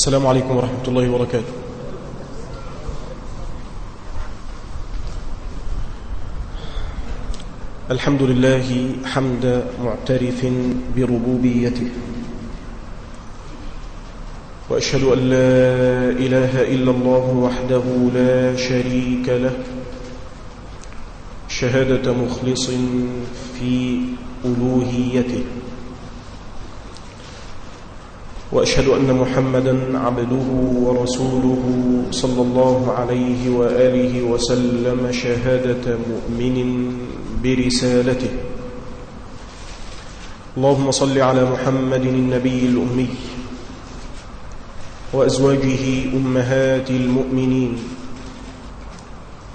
السلام عليكم ورحمة الله وبركاته. الحمد لله حمد معترف بربوبيته. وأشهد أن لا إله إلا الله وحده لا شريك له. شهادة مخلص في ألوهيته. وأشهد أن محمدا عبده ورسوله صلى الله عليه وآله وسلم شهادة مؤمن برسالته. اللهم صل على محمد النبي الأمي وأزواجه أمهات المؤمنين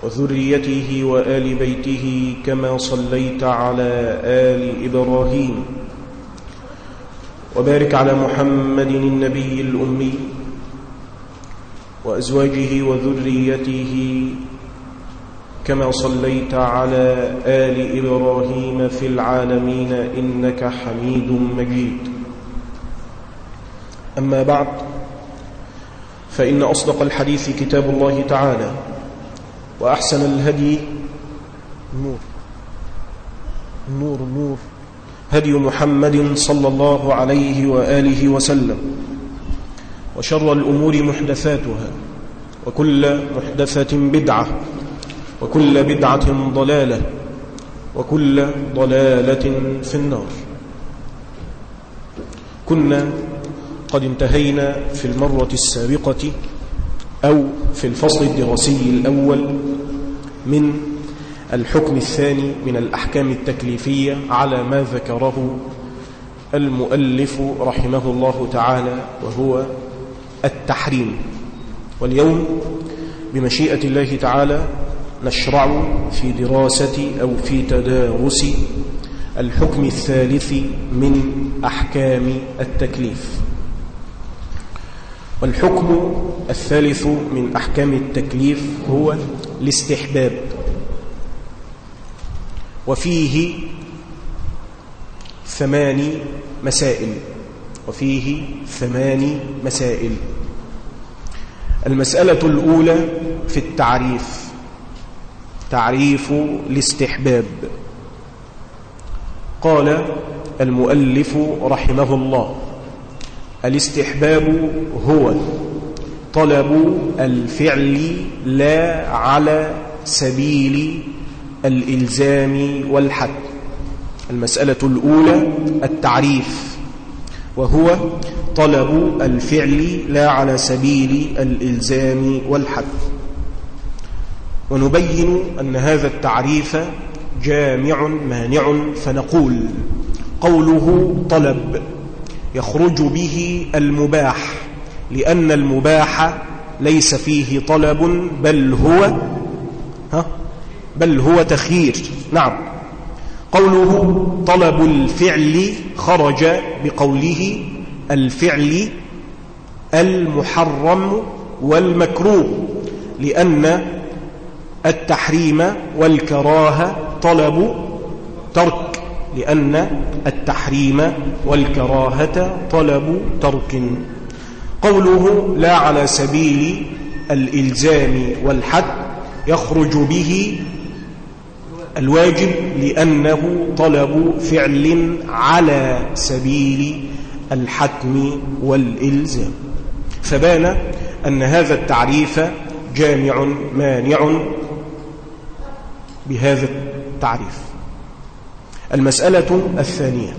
وذريته وآل بيته كما صليت على آل إبراهيم. وبارك على محمد النبي الأمي وأزواجه وذريته كما صليت على آل إبراهيم في العالمين إنك حميد مجيد. أما بعد فإن أصدق الحديث كتاب الله تعالى وأحسن الهدي النور النور النور هدي محمد صلى الله عليه وآله وسلم. وشر الأمور محدثاتها وكل محدثة بدعة وكل بدعة ضلالة وكل ضلالة في النار. كنا قد انتهينا في المرة السابقة أو في الفصل الدراسي الأول من الحكم الثاني من الأحكام التكليفية على ما ذكره المؤلف رحمه الله تعالى وهو التحريم. واليوم بمشيئة الله تعالى نشرع في دراسة أو في تدارس الحكم الثالث من أحكام التكليف. والحكم الثالث من أحكام التكليف هو الاستحباب. وفيه ثماني مسائل. وفيه ثماني مسائل. المسألة الأولى في التعريف. تعريف الاستحباب. قال المؤلف رحمه الله الاستحباب هو طلب الفعل لا على سبيل الإلزام والحد. المسألة الأولى التعريف وهو طلب الفعل لا على سبيل الإلزام والحد. ونبين أن هذا التعريف جامع مانع فنقول قوله طلب يخرج به المباح لأن المباح ليس فيه طلب بل هو ها؟ بل هو تخيير. نعم. قوله طلب الفعل خرج بقوله الفعل المحرم والمكروه لأن التحريم والكراهة طلب ترك لأن التحريم والكراهة طلب ترك. قوله لا على سبيل الإلزام والحد يخرج به الواجب لأنه طلب فعل على سبيل الحتم والإلزام. فبان أن هذا التعريف جامع مانع بهذا التعريف. المسألة الثانية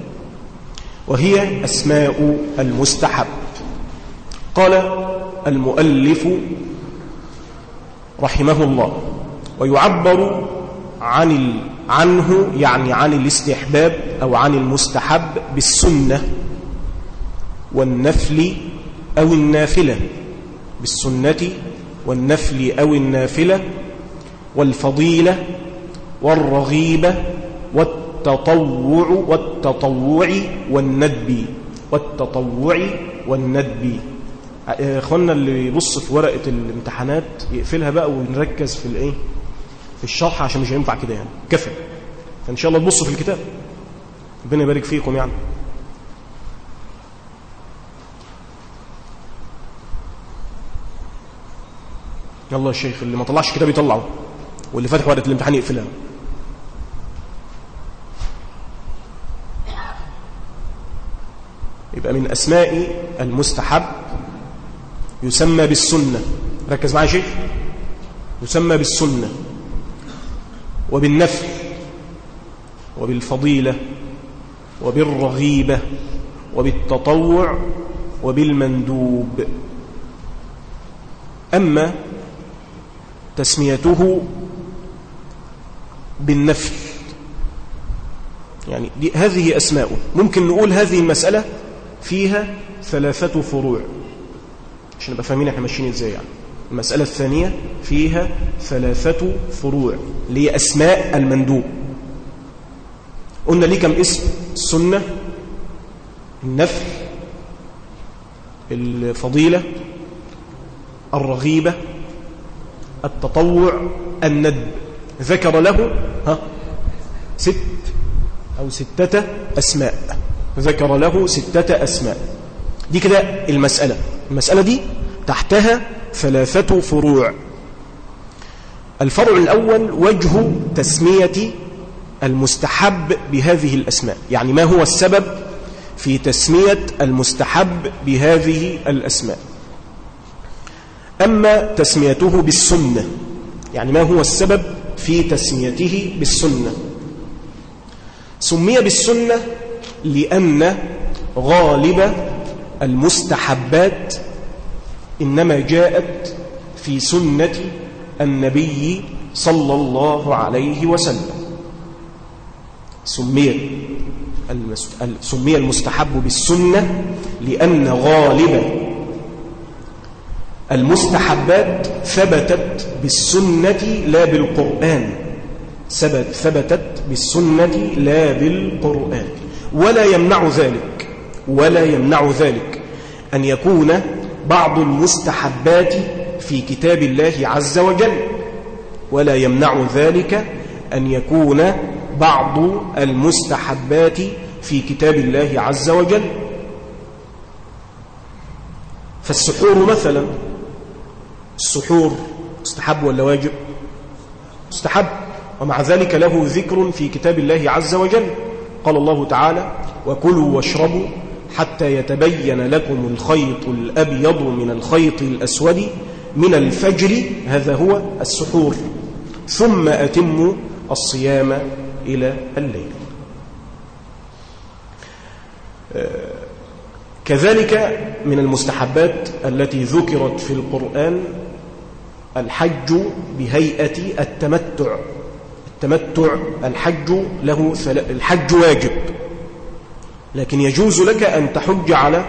وهي أسماء المستحب. قال المؤلف رحمه الله ويعبر عن ال... عنه يعني عن الاستحباب أو عن المستحب بالسنة والنفل أو النافلة. بالسنة والنفل أو النافلة والفضيلة والرغيبة والتطوع والتطوع والندب. والتطوع والندب. إخوانا اللي يبص في ورقة الامتحانات يقفلها بقى ونركز في الإيه؟ الشرح عشان مش هينفع كده يعني. كفى. فإن شاء الله تبصوا في الكتاب. ربنا يبارك فيكم يعني. يلا يا شيخ اللي ما طلعش كتاب يطلعه. واللي فاتح ورقة الامتحان يقفلها. يبقى من أسماء المستحب يسمى بالسنة. ركز معي شيخ. يسمى بالسنة. وبالنفل وبالفضيلة وبالرغيبة وبالتطوع وبالمندوب. أما تسميته بالنفل يعني دي هذه أسماء ممكن نقول هذه المسألة فيها ثلاثة فروع عشان نبقى فاهمين إحنا ماشيين إزاي يعني. المسألة الثانية فيها ثلاثة فروع اللي هي أسماء المندوب. قلنا ليه كم اسم؟ السنة النفل الفضيلة الرغيبة التطوع الندب. ذكر له ها ست أو ستة أسماء. ذكر له ستة أسماء. دي كده المسألة. المسألة دي تحتها ثلاثة فروع. الفرع الأول وجه تسمية المستحب بهذه الأسماء. يعني ما هو السبب في تسمية المستحب بهذه الأسماء؟ أما تسميته بالسنة. يعني ما هو السبب في تسميته بالسنة؟ سمي بالسنة لأن غالب المستحبات إنما جاءت في سنة النبي صلى الله عليه وسلم. سمي سمي المستحب بالسنة لأن غالب المستحبات ثبتت بالسنة لا بالقرآن. ثبت ثبتت بالسنة لا بالقرآن. ولا يمنع ذلك ولا يمنع ذلك أن يكون بعض المستحبات في كتاب الله عز وجل ولا يمنع ذلك أن يكون بعض المستحبات في كتاب الله عز وجل. فالسحور مثلا السحور مستحب ولا واجب؟ مستحب. ومع ذلك له ذكر في كتاب الله عز وجل. قال الله تعالى وكلوا واشربوا حتى يتبين لكم الخيط الأبيض من الخيط الأسود من الفجر هذا هو السحور. ثم أتموا الصيام إلى الليل. كذلك من المستحبات التي ذكرت في القرآن الحج بهيئة التمتع. التمتع الحج له الحج واجب. لكن يجوز لك أن تحج على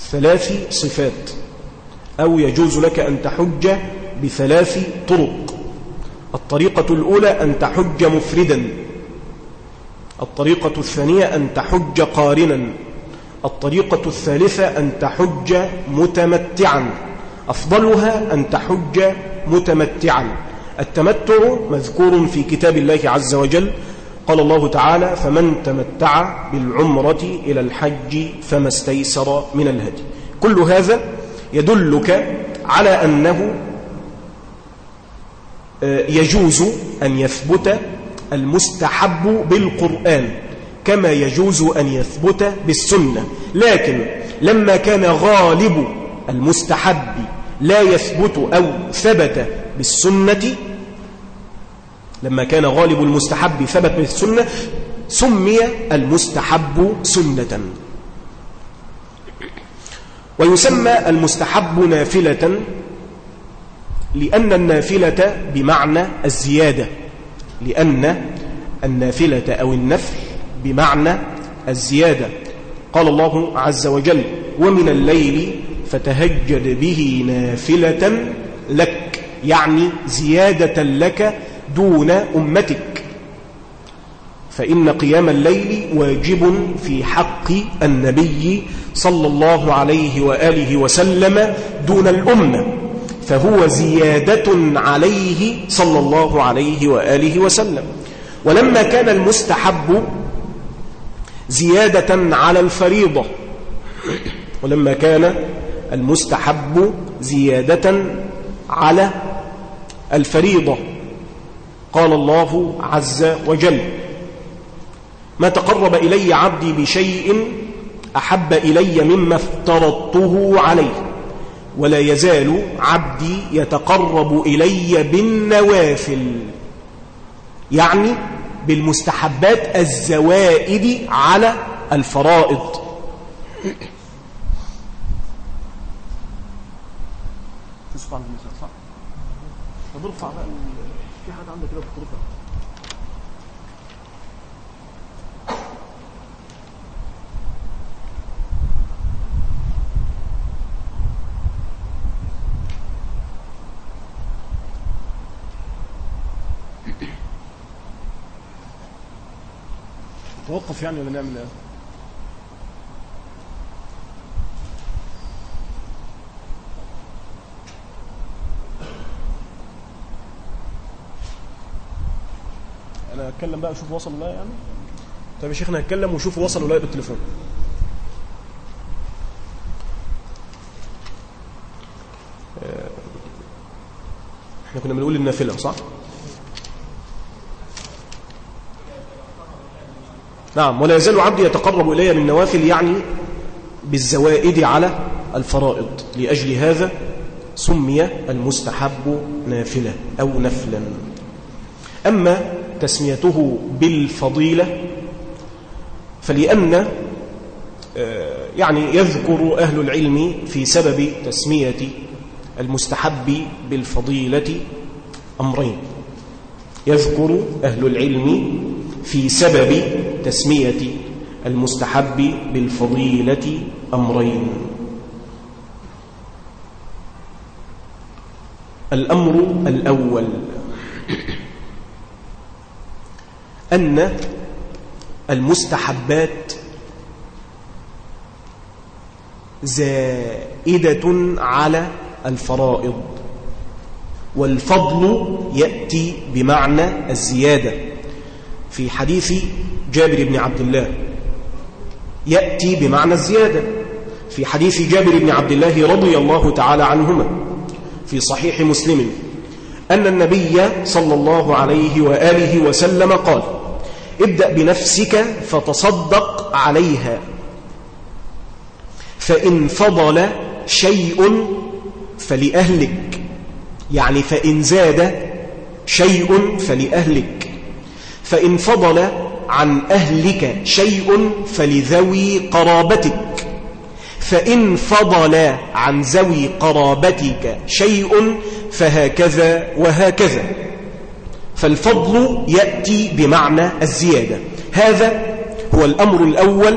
ثلاث صفات أو يجوز لك أن تحج بثلاث طرق. الطريقة الأولى أن تحج مفردا الطريقة الثانية أن تحج قارنا الطريقة الثالثة أن تحج متمتعا أفضلها أن تحج متمتعا. التمتع مذكور في كتاب الله عز وجل قال الله تعالى فمن تمتع بالعمرة إلى الحج فما استيسر من الهدي. كل هذا يدلك على أنه آه، يجوز أن يثبت المستحب بالقرآن كما يجوز أن يثبت بالسنة. لكن لما كان غالب المستحب لا يثبت أو ثبت بالسنة لما كان غالب المستحب ثبت بالسنة سمي المستحب سنة. ويسمى المستحب نافلة لأن النافلة بمعنى الزيادة. لأن النافلة أو النفل بمعنى الزيادة. قال الله عز وجل ومن الليل فتهجد به نافلة لك. يعني زيادة لك دون أمتك. فإن قيام الليل واجب في حق النبي صلى الله عليه وآله وسلم دون الأمة فهو زيادة عليه صلى الله عليه وآله وسلم. ولما كان المستحب زيادة على الفريضة ولما كان المستحب زيادة على الفريضة قال الله عز وجل ما تقرب إلي عبدي بشيء أحب إلي مما افترضته عليه ولا يزال عبدي يتقرب إلي بالنوافل يعني بالمستحبات الزوائد على الفرائض. ارفع بقى كده بترفع توقف يعني ولا نعمل إيه؟ اتكلم بقى أشوف وصل ولا يعني؟ طيب يا شيخنا هتكلم وشوف وصل ولا بالتليفون. آه، إحنا كنا بنقول النافله صح؟ نعم ولا يزال عبدي يتقرب إلي من نوافل يعني بالزوائد على الفرائض. لأجل هذا سمي المستحب نافلة أو نفلا. أما تسميته بالفضيلة فلأن آه، يعني يذكر أهل العلم في سبب تسمية المستحب بالفضيلة أمرين. يذكر أهل العلم في سبب تسمية المستحب بالفضيلة أمرين. الأمر الأول. أن المستحبات زائدة على الفرائض والفضل يأتي بمعنى الزيادة. في حديث جابر بن عبد الله يأتي بمعنى الزيادة. في حديث جابر بن عبد الله رضي الله تعالى عنهما في صحيح مسلم أن النبي صلى الله عليه وآله وسلم قال ابدأ بنفسك فتصدق عليها. فإن فضل شيء فلأهلك. يعني فإن زاد شيء فلأهلك. فإن فضل عن أهلك شيء فلذوي قرابتك. فإن فضل عن ذوي قرابتك شيء فهكذا وهكذا. فالفضل يأتي بمعنى الزيادة. هذا هو الأمر الأول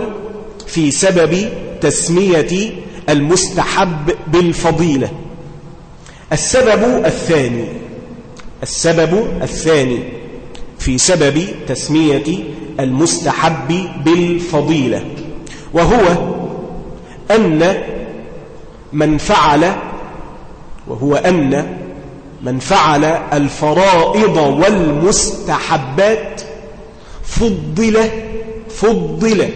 في سبب تسمية المستحب بالفضيلة. السبب الثاني السبب الثاني في سبب تسمية المستحب بالفضيلة وهو أن من فعل وهو أن من فعل الفرائض والمستحبات فضل فضل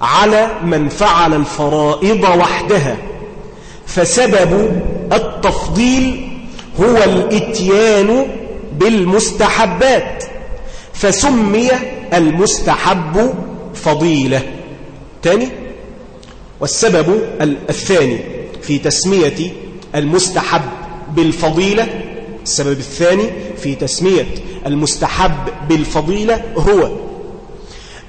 على من فعل الفرائض وحدها. فسبب التفضيل هو الاتيان بالمستحبات فسمي المستحب فضيلة. تاني والسبب الثاني في تسمية المستحب بالفضيلة. السبب الثاني في تسمية المستحب بالفضيلة هو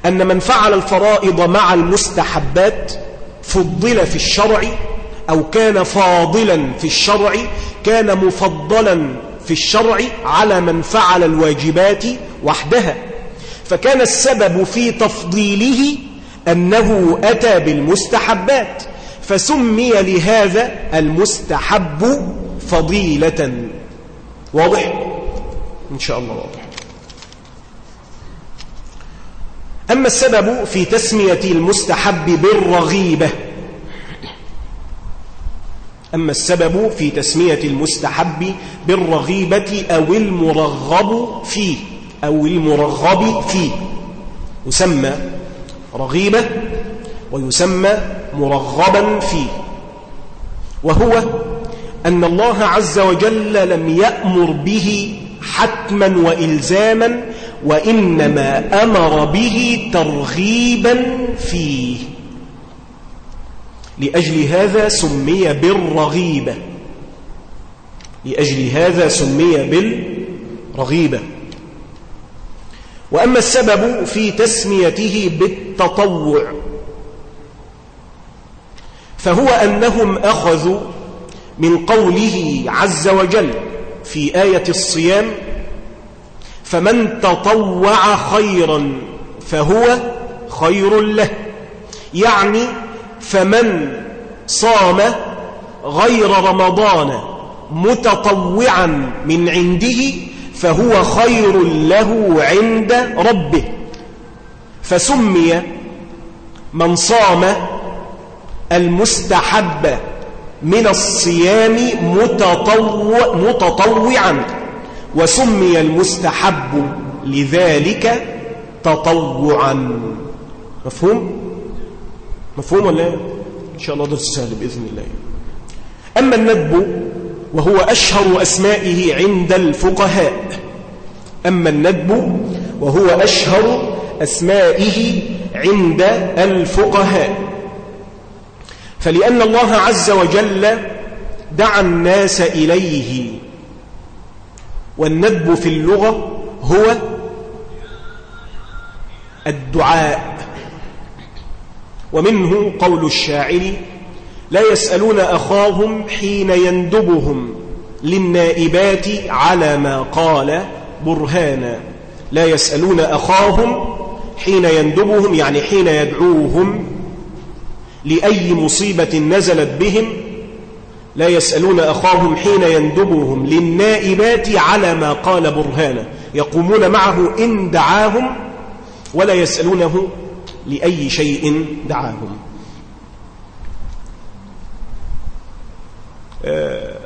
أن من فعل الفرائض مع المستحبات فضل في الشرع أو كان فاضلا في الشرع كان مفضلا في الشرع على من فعل الواجبات وحدها. فكان السبب في تفضيله أنه أتى بالمستحبات فسمي لهذا المستحب فضيلة. واضح؟ إن شاء الله واضح. أما السبب في تسمية المستحب بالرغيبة. أما السبب في تسمية المستحب بالرغيبة أو المرغب فيه أو المرغب فيه يسمى رغيبة ويسمى مرغبا فيه وهو أن الله عز وجل لم يأمر به حتما وإلزاما وإنما أمر به ترغيبا فيه. لأجل هذا سمي بالرغيبة. لأجل هذا سمي بالرغيبة. وأما السبب في تسميته بالتطوع فهو أنهم أخذوا من قوله عز وجل في آية الصيام فمن تطوع خيرا فهو خير له. يعني فمن صام غير رمضان متطوعا من عنده فهو خير له عند ربه. فسمي من صام المستحب من الصيام متطوع متطوعا وسمي المستحب لذلك تطوعا. مفهوم؟ مفهوم ولا إن شاء الله درس سهل بإذن الله. أما الندب وهو أشهر أسمائه عند الفقهاء. أما الندب وهو أشهر أسمائه عند الفقهاء. فلأن الله عز وجل دعا الناس إليه. والندب في اللغة هو الدعاء. ومنه قول الشاعر لا يسألون أخاهم حين يندبهم للنائبات على ما قال برهانا. لا يسألون أخاهم حين يندبهم يعني حين يدعوهم لأي مصيبة نزلت بهم لا يسألون أخاهم حين يندبهم للنائبات على ما قال برهانا يقومون معه إن دعاهم ولا يسألونه لأي شيء دعاهم. آه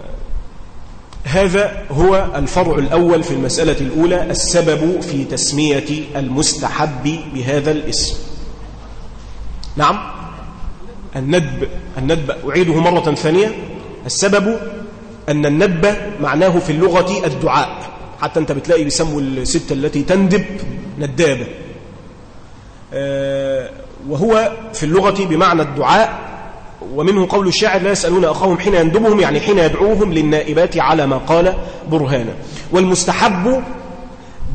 هذا هو الفرع الأول في المسألة الأولى السبب في تسمية المستحب بهذا الاسم. نعم؟ الندب الندب أعيده مرة ثانية. السبب أن الندب معناه في اللغة الدعاء. حتى أنت بتلاقي بيسموا الستة التي تندب ندابة. آه، وهو في اللغة بمعنى الدعاء. ومنه قول الشاعر لا يسألون أخاهم حين يندبهم يعني حين يدعوهم للنائبات على ما قال برهانا. والمستحب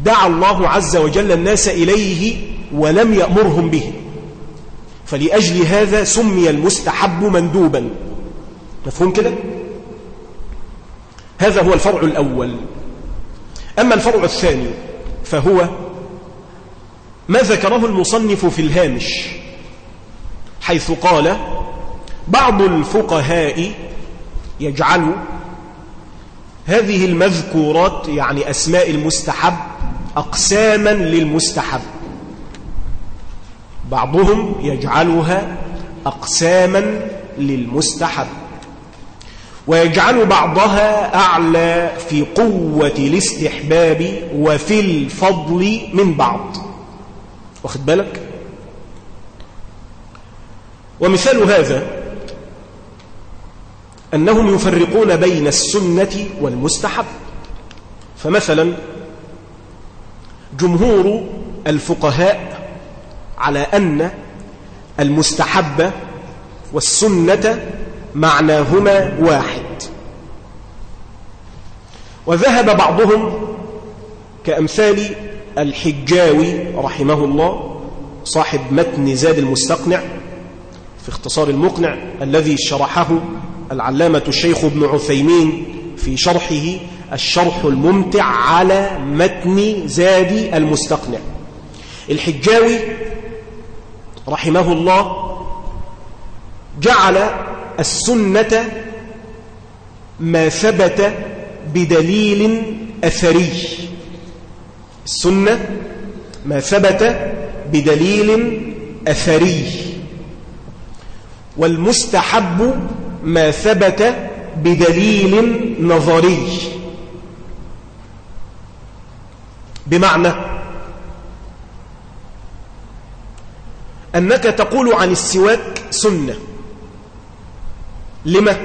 دعا الله عز وجل الناس إليه ولم يأمرهم به. فلأجل هذا سمي المستحب مندوبا. مفهوم كده؟ هذا هو الفرع الأول. أما الفرع الثاني فهو ما ذكره المصنف في الهامش حيث قال بعض الفقهاء يجعل هذه المذكورات يعني أسماء المستحب أقساما للمستحب. بعضهم يجعلها أقساما للمستحب ويجعل بعضها أعلى في قوة الاستحباب وفي الفضل من بعض. واخد بالك؟ ومثال هذا أنهم يفرقون بين السنة والمستحب. فمثلا جمهور الفقهاء على أن المستحب والسنة معناهما واحد. وذهب بعضهم كأمثال الحجاوي رحمه الله صاحب متن زاد المستقنع في اختصار المقنع الذي شرحه العلامة الشيخ ابن عثيمين في شرحه الشرح الممتع على متن زاد المستقنع. الحجاوي رحمه الله جعل السنة ما ثبت بدليل أثري. السنة ما ثبت بدليل أثري. والمستحب ما ثبت بدليل نظري. بمعنى أنك تقول عن السواك سنة. لما؟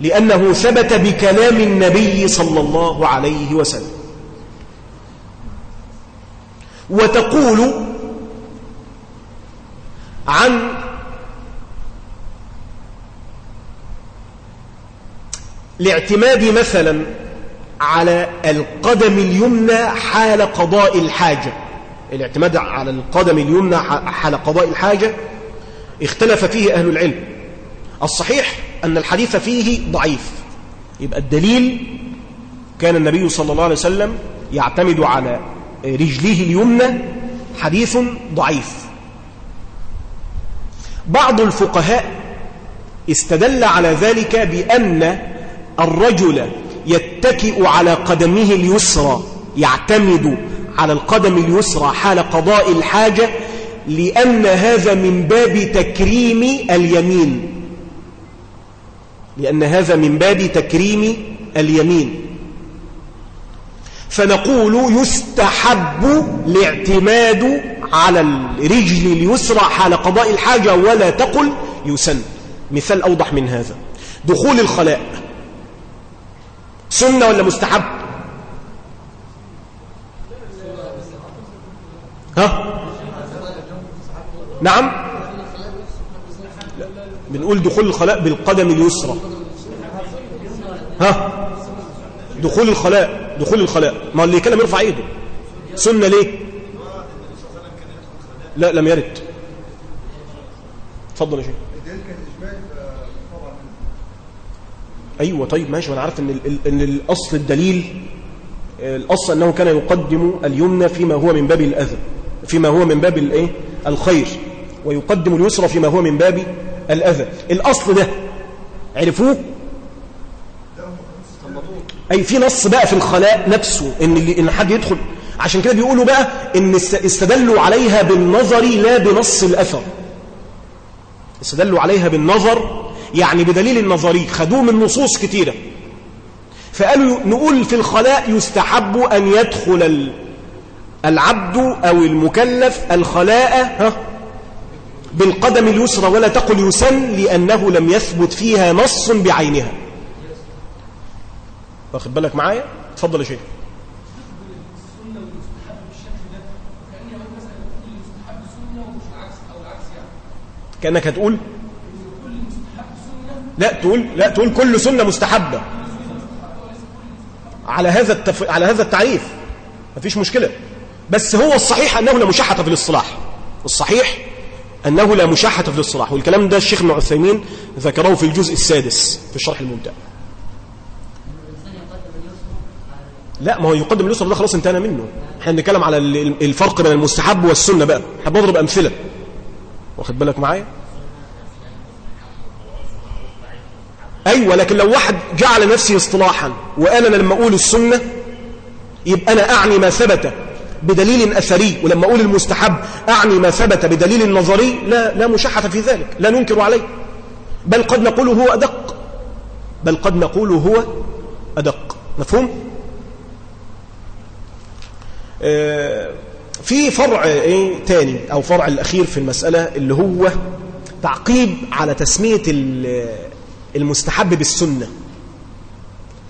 لأنه ثبت بكلام النبي صلى الله عليه وسلم. وتقول عن الاعتماد مثلا على القدم اليمنى حال قضاء الحاجة. الاعتماد على القدم اليمنى حال قضاء الحاجة اختلف فيه أهل العلم. الصحيح أن الحديث فيه ضعيف. يبقى الدليل كان النبي صلى الله عليه وسلم يعتمد على رجله اليمنى حديث ضعيف. بعض الفقهاء استدل على ذلك بأن الرجل يتكئ على قدمه اليسرى يعتمد على القدم اليسرى حال قضاء الحاجة لأن هذا من باب تكريم اليمين. لأن هذا من باب تكريم اليمين. فنقول يستحب الاعتماد على الرجل اليسرى حال قضاء الحاجة ولا تقل يسن. مثال أوضح من هذا. دخول الخلاء. سنة ولا مستحب؟ نعم. بنقول دخول الخلاء بالقدم اليسرى. ها؟ دخول الخلاء دخول الخلاء. ما اللي كلام يرفع ايده. سنة ليه؟ لا لم يرد. اتفضل يا شيخ. أيوه طيب ماشي. وأنا عارف إن إن الأصل الدليل الأصل أنه كان يقدم اليمنى فيما هو من باب الأذى فيما هو من باب الإيه؟ الخير. ويقدم اليسرى فيما هو من باب الأذى. الأصل ده عرفوه؟ أي في نص بقى في الخلاء نفسه إن, اللي إن حد يدخل. عشان كده بيقولوا بقى إن استدلوا عليها بالنظر لا بنص الأثر. استدلوا عليها بالنظر يعني بدليل النظري. خدوه من نصوص كتيرة. فقالوا نقول في الخلاء يستحب أن يدخل العبد أو المكلف الخلاء ها؟ بالقدم اليسرى ولا تقل يسن لأنه لم يثبت فيها نص بعينها. واخد بالك معايا؟ اتفضل يا شيخ. كأنك هتقول؟ لا تقول لا تقول كل سنة مستحبة. على هذا التف... على هذا التعريف. مفيش مشكلة. بس هو الصحيح أنه لا مشاحة في الاصطلاح. الصحيح أنه لا مشاحة في الاصطلاح والكلام ده الشيخ ابن عثيمين ذكره في الجزء السادس في الشرح الممتع لا ما هو يقدم اليسر ده خلاص انتهينا منه. إحنا بنتكلم على الفرق بين المستحب والسنة بقى. إحنا بنضرب أمثلة. واخد بالك معايا؟ أيوه لكن لو واحد جعل نفسه اصطلاحا وقال أنا لما أقول السنة يبقى أنا أعني ما ثبت. بدليل أثري ولما أقول المستحب أعني ما ثبت بدليل نظري لا لا مشحه في ذلك لا ننكر عليه. بل قد نقول هو أدق. بل قد نقول هو أدق. مفهوم؟ آه، في فرع إيه تاني أو فرع الأخير في المسألة اللي هو تعقيب على تسمية المستحب بالسنة.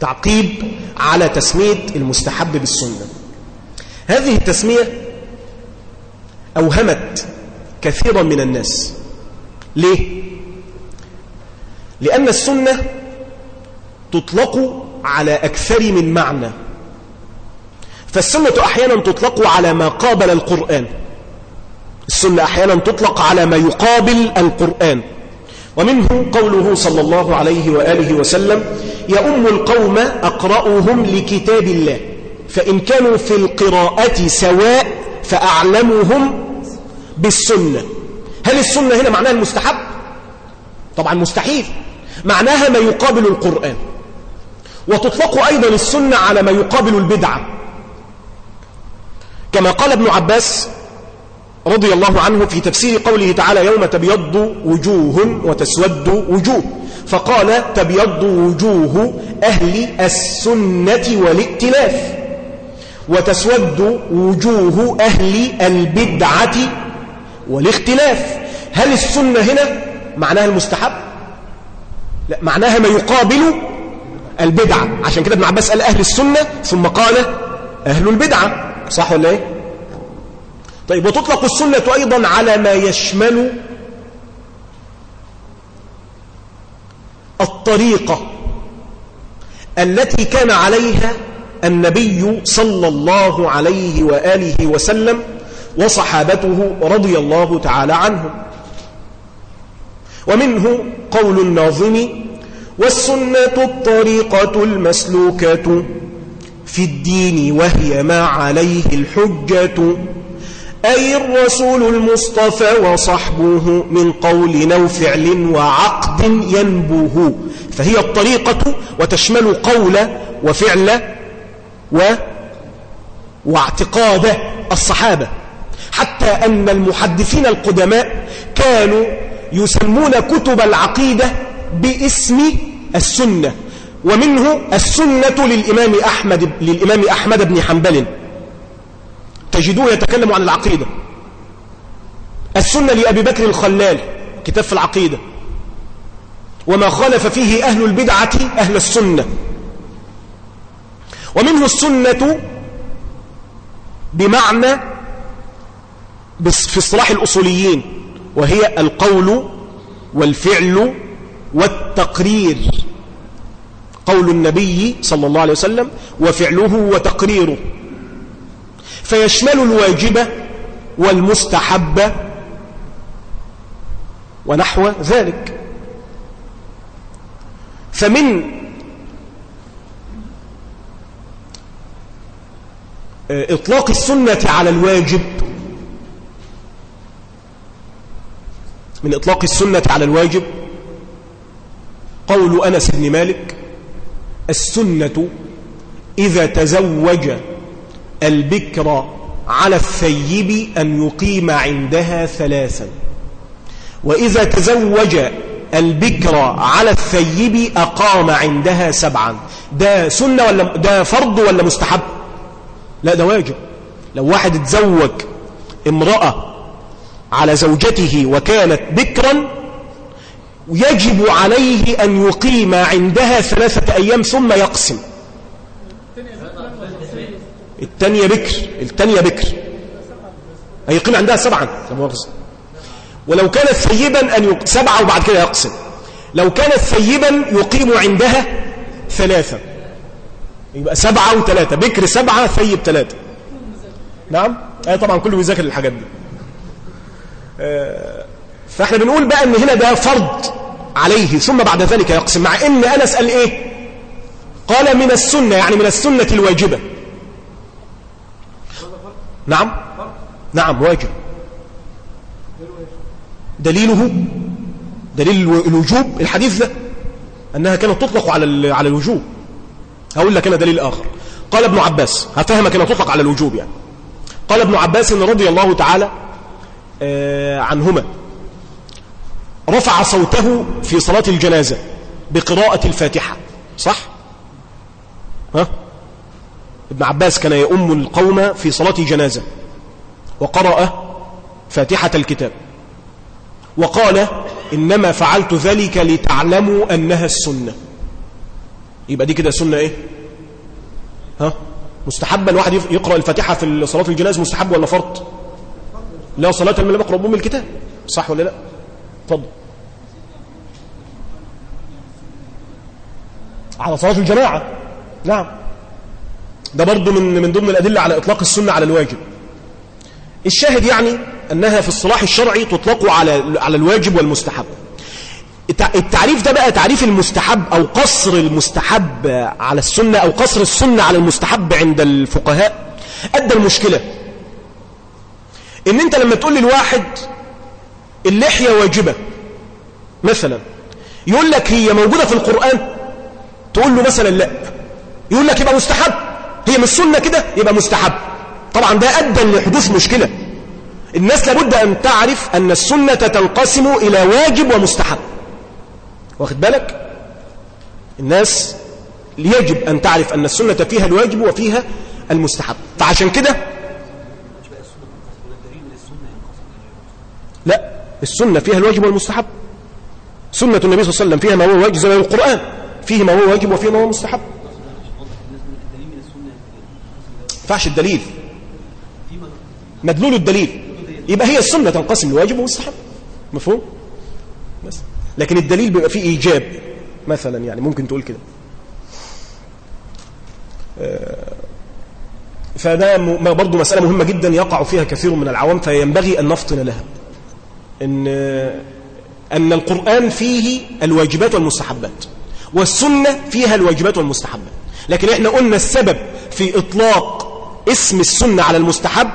تعقيب على تسمية المستحب بالسنة. هذه التسمية أوهمت كثيرا من الناس. ليه؟ لأن السنة تطلق على أكثر من معنى. فالسنة أحيانا تطلق على ما قابل القرآن. السنة أحيانا تطلق على ما يقابل القرآن. ومنه قوله صلى الله عليه وآله وسلم يؤم القوم أقرأهم لكتاب الله. فإن كانوا في القراءة سواء فأعلمهم بالسنة. هل السنة هنا معناها المستحب؟ طبعا مستحيل. معناها ما يقابل القرآن. وتطلق أيضا السنة على ما يقابل البدعة. كما قال ابن عباس رضي الله عنه في تفسير قوله تعالى يوم تبيض وجوه وتسود وجوه. فقال تبيض وجوه أهل السنة والائتلاف. وتسود وجوه أهل البدعة والاختلاف. هل السنة هنا معناها المستحب؟ لا معناها ما يقابل البدعة عشان كده ابن عباس قال أهل السنة ثم قال أهل البدعة صح ولا إيه؟ طيب وتطلق السنة أيضا على ما يشمل الطريقة التي كان عليها النبي صلى الله عليه وآله وسلم وصحابته رضي الله تعالى عنهم. ومنه قول الناظم والسنة الطريقة المسلوكة في الدين وهي ما عليه الحجة أي الرسول المصطفى وصحبه من قول أو فعل وعقد ينبه فهي الطريقة وتشمل قول وفعل و واعتقاد الصحابة. حتى أن المحدثين القدماء كانوا يسمون كتب العقيدة باسم السنة ومنه السنة للإمام أحمد, للإمام أحمد بن حنبل. تجدوه يتكلم عن العقيدة. السنة لأبي بكر الخلال كتاب في العقيدة. وما خالف فيه أهل البدعة أهل السنة. ومنه السنة بمعنى في اصطلاح الأصوليين وهي القول والفعل والتقرير. قول النبي صلى الله عليه وسلم وفعله وتقريره. فيشمل الواجب والمستحب ونحو ذلك. فمن إطلاق السنة على الواجب. من إطلاق السنة على الواجب قول أنس بن مالك السنة إذا تزوج البكر على الثيب أن يقيم عندها ثلاثا. وإذا تزوج البكر على الثيب أقام عندها سبعا. ده سنة ولا ده فرض ولا مستحب؟ لا ده واجب. لو واحد تزوج امرأة على زوجته وكانت بكرا يجب عليه أن يقيم عندها ثلاثة أيام ثم يقسم. التانية بكر التانية بكر. يقيم عندها سبعا. ولو كانت ثيبا أن. سبعة وبعد كده يقسم. لو كانت ثيبا يقيم عندها ثلاثة. يبقى سبعة وثلاثة بكر سبعة ثيب ثلاثة نعم؟ أي طبعا كله بيذاكر الحاجات دي. آه فإحنا بنقول بقى إن هنا ده فرض عليه. ثم بعد ذلك يقسم. مع إن أنس قال إيه؟ قال من السنة يعني من السنة الواجبة. نعم؟ نعم واجب. دليله؟ دليل الوجوب؟ الحديث ده؟ أنها كانت تطلق على على الوجوب. هقول لك أنا دليل آخر قال ابن عباس هفهمك أنها تطلق على الوجوب يعني قال ابن عباس رضي الله تعالى آه، عنهما رفع صوته في صلاة الجنازة بقراءة الفاتحة صح؟ ها؟ ابن عباس كان يؤم القوم في صلاة جنازة وقرأ فاتحة الكتاب وقال إنما فعلت ذلك لتعلموا أنها السنة يبقى دي كده سنة إيه؟ ها؟ مستحبة الواحد يقرأ الفاتحة في صلاة الجنازة مستحب ولا فرض؟ لا صلاة من بقرأ بهم الكتاب. صح ولا لا؟ اتفضل. على صلاة الجماعة. نعم. ده برضو من من ضمن الأدلة على إطلاق السنة على الواجب. الشاهد يعني أنها في الصلاح الشرعي تطلق على على الواجب والمستحب. التعريف ده بقى تعريف المستحب أو قصر المستحب على السنة أو قصر السنة على المستحب عند الفقهاء. أدى المشكلة إن أنت لما تقول للواحد اللحية واجبة مثلا يقول لك هي موجودة في القرآن تقول له مثلا لا. يقول لك يبقى مستحب. هي مش سنة كده يبقى مستحب. طبعا ده أدى لحدوث مشكلة. الناس لابد أن تعرف أن السنة تنقسم إلى واجب ومستحب. واخد بالك؟ الناس يجب أن تعرف أن السنة فيها الواجب وفيها المستحب. فعشان كده لا السنة فيها الواجب والمستحب. سنة النبي صلى الله عليه وسلم فيها ما هو واجب زي القرآن فيه ما هو واجب وفيه ما هو مستحب. فعش الدليل. مدلول الدليل. يبقى هي السنة تنقسم لواجب ومستحب. مفهوم؟ لكن الدليل بيبقى فيه إيجاب مثلا يعني ممكن تقول كده. آه، فده برضو مسألة مهمة جدا يقع فيها كثير من العوام فينبغي أن نفطن لها. إن, أن القرآن فيه الواجبات والمستحبات والسنة فيها الواجبات والمستحبات. لكن إحنا قلنا السبب في إطلاق اسم السنة على المستحب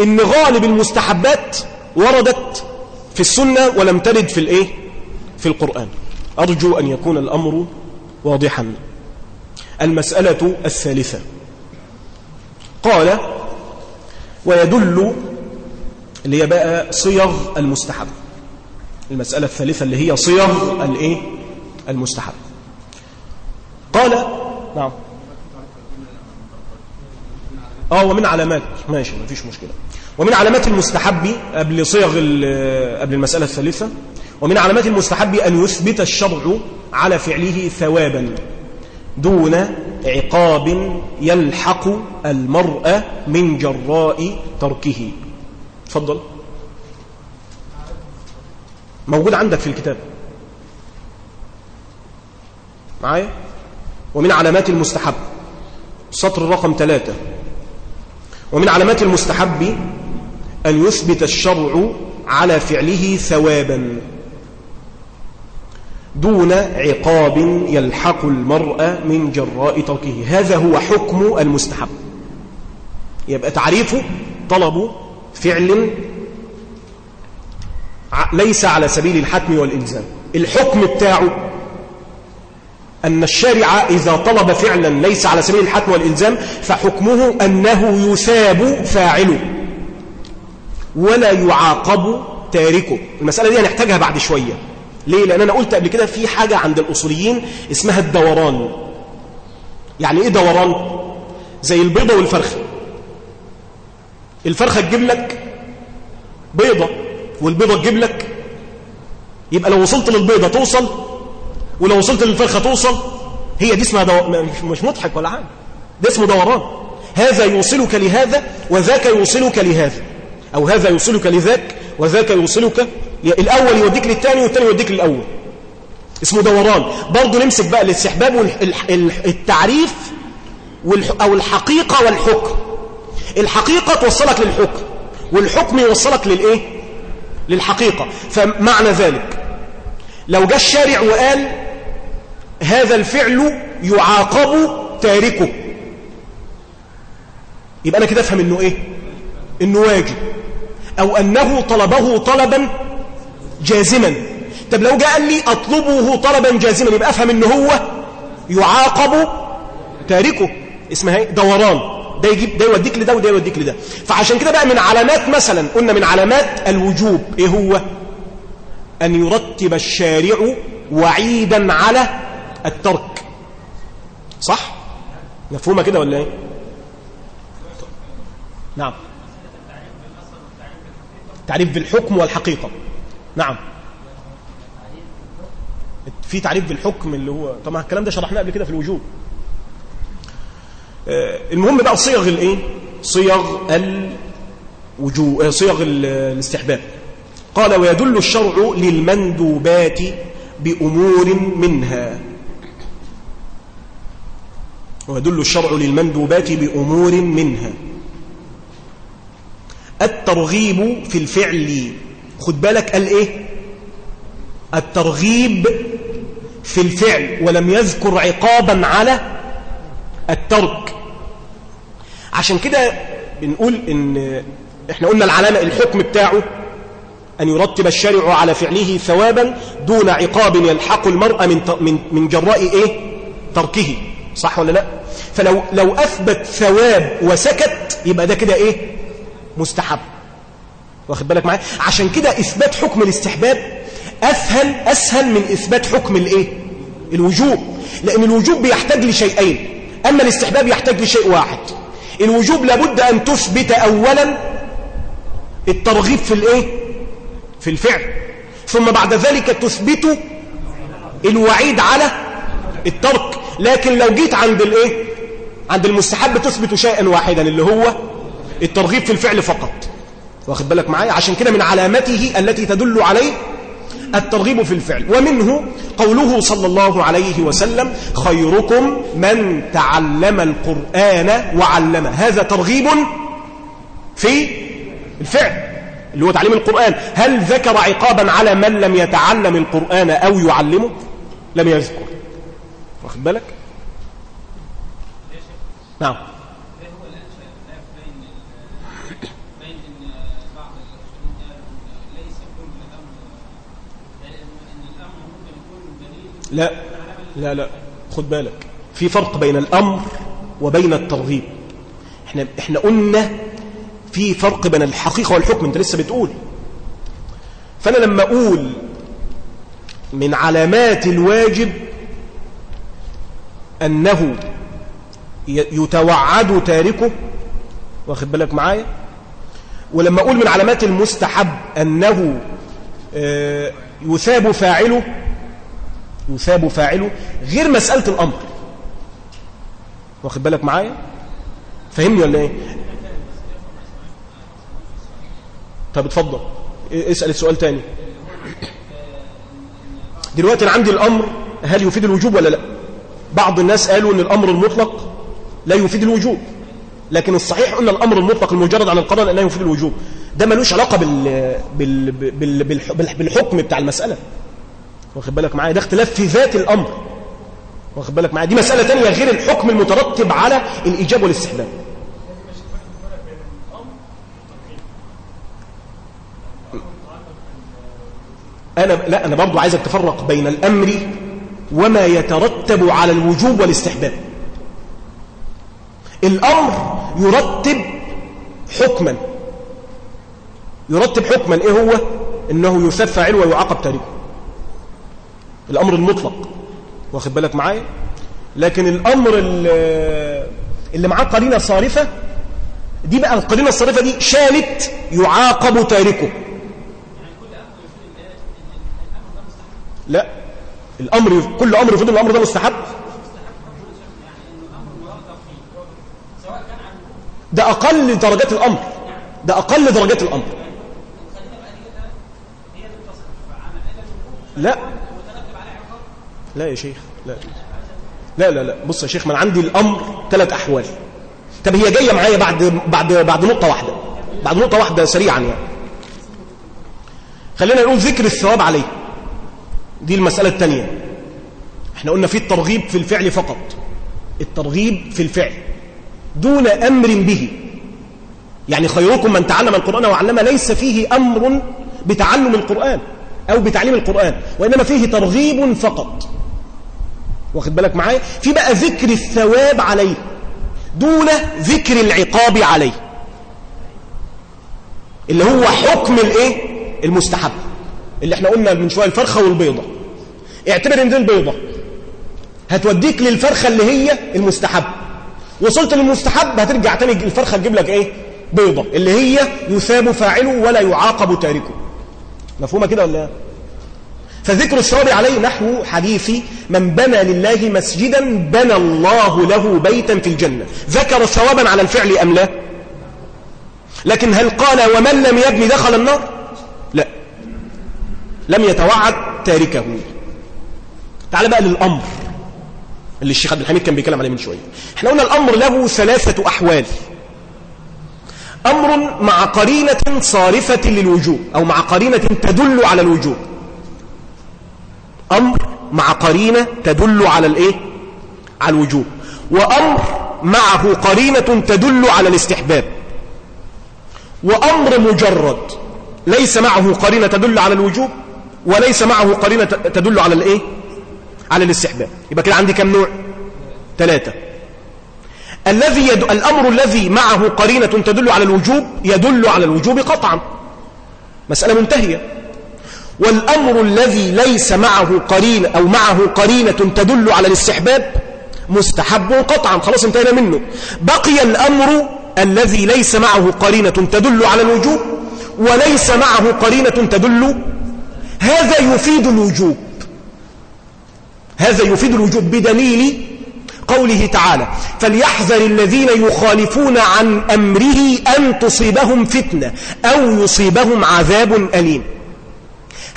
إن غالب المستحبات وردت في السنة ولم ترد في الإيه؟ في القرآن. أرجو أن يكون الأمر واضحا. المسألة الثالثة. قال ويدل اللي هي بقى صيغ المستحب. المسألة الثالثة اللي هي صيغ الإيه؟ المستحب. قال نعم. آه ومن علامات ماشي مفيش مشكلة. ومن علامات المستحب قبل صيغ قبل المسألة الثالثة. ومن علامات المستحب أن يثبت الشرع على فعله ثوابا دون عقاب يلحق المرء من جراء تركه. تفضل. موجود عندك في الكتاب. معايا؟ ومن علامات المستحب. سطر رقم ثلاثة. ومن علامات المستحب أن يثبت الشرع على فعله ثوابا دون عقاب يلحق المرء من جراء تركه. هذا هو حكم المستحب. يبقى تعريفه طلب فعل ليس على سبيل الحتم والإلزام. الحكم بتاعه أن الشارع إذا طلب فعلا ليس على سبيل الحتم والإلزام فحكمه أنه يثاب فاعله. ولا يعاقب تاركه. المسألة دي هنحتاجها بعد شوية. ليه؟ لأن أنا قلت قبل كده في حاجة عند الأصوليين اسمها الدوران. يعني إيه دوران؟ زي البيضة والفرخة. الفرخة تجيب لك بيضة والبيضة تجيب لك. يبقى لو وصلت للبيضة توصل ولو وصلت للفرخة توصل. هي دي اسمها دو... مش مضحك ولا حاجة. ده اسمه دوران. هذا يوصلك لهذا وذاك يوصلك لهذا. أو هذا يوصلك لذاك وذاك يوصلك الأول يوديك للثاني والثاني يوديك للأول. اسمه دوران. برضه نمسك بقى الاستحباب والتعريف أو الحقيقة والحكم. الحقيقة توصلك للحكم والحكم يوصلك للإيه؟ للحقيقة. فمعنى ذلك لو جاء الشارع وقال هذا الفعل يعاقب تاركه يبقى أنا كده أفهم إنه إيه؟ إنه واجب. أو أنه طلبه طلبا جازما. طب لو جاء لي أطلبه طلبا جازما يبقى أفهم إنه هو يعاقب تاركه. اسمها إيه؟ دوران. ده يجيب ده يوديك لده وده يوديك لده. فعشان كده بقى من علامات مثلا قلنا من علامات الوجوب. إيه هو؟ أن يرتب الشارع وعيدا على الترك. صح؟ مفهومة كده ولا إيه؟ نعم. تعريف بالحكم والحقيقة. نعم. في تعريف بالحكم اللي هو طبعا الكلام ده شرحناه قبل كده في الوجوب. المهم بقى صيغ الايه صيغ الوجوب صيغ الاستحباب. قال ويدل الشرع للمندوبات بأمور منها. ويدل الشرع للمندوبات بأمور منها. الترغيب في الفعل. خد بالك قال إيه؟ الترغيب في الفعل ولم يذكر عقابا على الترك. عشان كده بنقول إن إحنا قلنا العلامة الحكم بتاعه أن يرتب الشارع على فعله ثوابا دون عقاب يلحق المرء من من من جراء إيه؟ تركه. صح ولا لا؟ فلو لو أثبت ثواب وسكت يبقى ده كده إيه؟ مستحب. واخد بالك معايا؟ عشان كده إثبات حكم الاستحباب أسهل أسهل من إثبات حكم الإيه؟ الوجوب. لأن الوجوب بيحتاج لشيئين. أما الاستحباب يحتاج لشيء واحد. الوجوب لابد أن تثبت أولا الترغيب في الإيه؟ في الفعل. ثم بعد ذلك تثبت الوعيد على الترك. لكن لو جيت عند الإيه؟ عند المستحب تثبت شيئا واحدا اللي هو الترغيب في الفعل فقط. واخد بالك معايا؟ عشان كده من علامته التي تدل عليه الترغيب في الفعل. ومنه قوله صلى الله عليه وسلم خيركم من تعلم القرآن وعلمه. هذا ترغيب في الفعل اللي هو تعليم القرآن. هل ذكر عقابا على من لم يتعلم القرآن أو يعلمه؟ لم يذكر. واخد بالك؟ نعم. لا. لا لا. خد بالك. في فرق بين الأمر وبين الترغيب. إحنا, إحنا قلنا في فرق بين الحقيقة والحكم. أنت لسه بتقول. فأنا لما أقول من علامات الواجب أنه يتوعد تاركه واخد بالك معايا؟ ولما أقول من علامات المستحب أنه آه، يثاب فاعله يثاب فاعله غير مسألة الأمر. واخد بالك معايا؟ فهمني ولا إيه؟ طب اتفضل. اسأل السؤال تاني. دلوقتي أنا عندي الأمر هل يفيد الوجوب ولا لا؟ بعض الناس قالوا إن الأمر المطلق لا يفيد الوجوب لكن الصحيح أن الأمر المطلق المجرد عن القضاء لا يفيد الوجوب. ده ملوش علاقة. بال... بال... بال... بالحكم بتاع المسألة. واخد بالك معايا؟ ده اختلاف في ذات الأمر. واخد بالك معايا؟ دي مسألة تانية غير الحكم المترتب على الإيجاب والاستحباب أنا لا أنا برضو عايزك تفرق بين الأمر وما يترتب على الوجوب والاستحباب. الأمر يرتب حكما. يرتب حكما إيه هو؟ إنه يثاب فاعله ويعاقب تاركه الأمر المطلق. واخد بالك معايا؟ لكن الأمر اللي معاه قرينة صارفة دي بقى القرينة الصارفة دي شالت يعاقب تاركه. لا الأمر كل أمر يفضل الأمر ده مستحب. ده أقل درجات الأمر. ده أقل درجات الأمر. لا. لا يا شيخ لا. لا لا لا. بص يا شيخ من عندي الأمر ثلاث أحوال. طب هي جاية معايا بعد بعد بعد نقطة واحدة. بعد نقطة واحدة سريعا يعني. خلينا نقول ذكر الثواب عليه. دي المسألة الثانية. إحنا قلنا في الترغيب في الفعل فقط. الترغيب في الفعل. دون أمر به. يعني خيركم من تعلم القرآن وعلم ليس فيه أمر بتعلم القرآن أو بتعليم القرآن وإنما فيه ترغيب فقط. واخد بالك معايا؟ في بقى ذكر الثواب عليه دون ذكر العقاب عليه. اللي هو حكم الايه؟ المستحب. اللي إحنا قلنا من شوية الفرخة والبيضة. اعتبر ان دي البيضة. هتوديك للفرخة اللي هي المستحب. وصلت للمستحب هترجع تاني الفرخة تجيب لك إيه؟ بيضة. اللي هي يثاب فاعله ولا يعاقب تاركه. مفهومة كده ولا لا؟ فذكر الثواب عليه نحو حديث من بنى لله مسجدا بنى الله له بيتا في الجنة. ذكر ثوابا على الفعل أم لا؟ لكن هل قال ومن لم يبني دخل النار؟ لا. لم يتوعد تاركه. تعال بقى للأمر اللي الشيخ عبد الحميد كان بيتكلم عليه من شوية. إحنا قلنا الأمر له ثلاثة أحوال. أمر مع قرينة صارفة للوجوب أو مع قرينة تدل على الوجوب أمر مع قرينة تدل على الإيه؟ على الوجوب. وأمر معه قرينة تدل على الاستحباب. وأمر مجرد ليس معه قرينة تدل على الوجوب وليس معه قرينة تدل على الإيه؟ على الاستحباب. يبقى كده عندي كم نوع؟ ثلاثة. الذي يد... الأمر الذي معه قرينة تدل على الوجوب يدل على الوجوب قطعا. مسألة منتهية. والأمر الذي ليس معه قرينة أو معه قرينة تدل على الاستحباب مستحب قطعا. خلاص انتهينا منه. بقي الأمر الذي ليس معه قرينة تدل على الوجوب وليس معه قرينة تدل. هذا يفيد الوجوب. هذا يفيد الوجوب بدليل قوله تعالى فليحذر الذين يخالفون عن أمره أن تصيبهم فتنة أو يصيبهم عذاب أليم.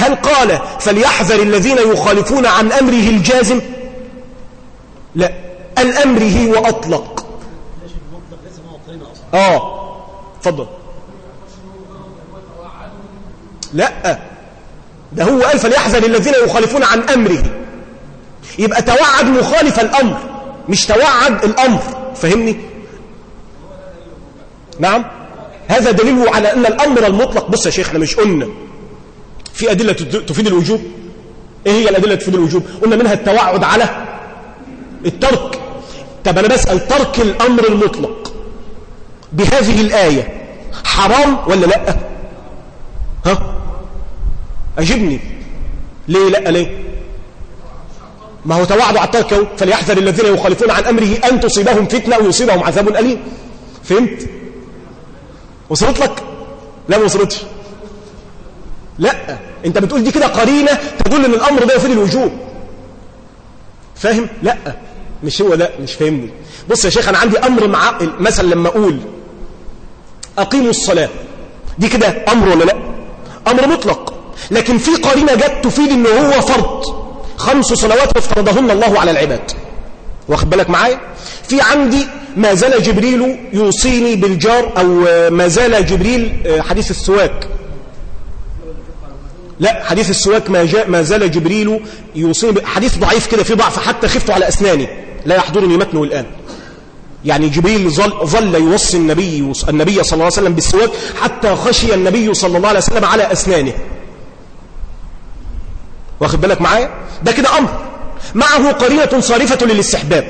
هل قال فليحذر الذين يخالفون عن أمره الجازم؟ لا الأمر هو أطلق. آه فضل لا ده هو قال فليحذر الذين يخالفون عن أمره. يبقى توعد مخالف الأمر مش توعد الأمر فهمني نعم هذا دليل على أن الأمر المطلق بص يا شيخ إحنا مش قلنا في أدلة تفيد الوجوب؟ إيه هي الأدلة تفيد الوجوب؟ قلنا منها التوعد على الترك. طب أنا بسأل ترك الأمر المطلق بهذه الآية حرام ولا لأ؟ ها؟ أجبني. ليه لأ ليه؟ ما هو توعد على الترك فليحذر الذين يخالفون عن أمره أن تصيبهم فتنة أو يصيبهم عذاب أليم. فهمت؟ وصلت لك؟ لا ما وصلتش. لا انت بتقول دي كده قرينة تدل ان الامر ده يفيد الوجوب. فاهم؟ لا مش هو ده مش فاهمني. بص يا شيخ أنا عندي أمر مع مثلا لما أقول اقيموا الصلاة. دي كده أمر ولا لا؟ أمر مطلق. لكن في قرينة جت تفيد ان هو فرض. خمس صلوات افترضهن الله على العباد. واخد بالك معايا؟ في عندي ما زال جبريل يوصيني بالجار أو ما زال جبريل حديث السواك. لا حديث السواك ما, جاء ما زال جبريل يوصيني حديث ضعيف كده في ضعف حتى خفت على أسناني لا يحضرني متنه الآن. يعني جبريل ظل, ظل يوصي النبي النبي صلى الله عليه وسلم بالسواك حتى خشي النبي صلى الله عليه وسلم على أسنانه. واخد بالك معايا؟ ده كده أمر. معه قرينة صارفة للاستحباب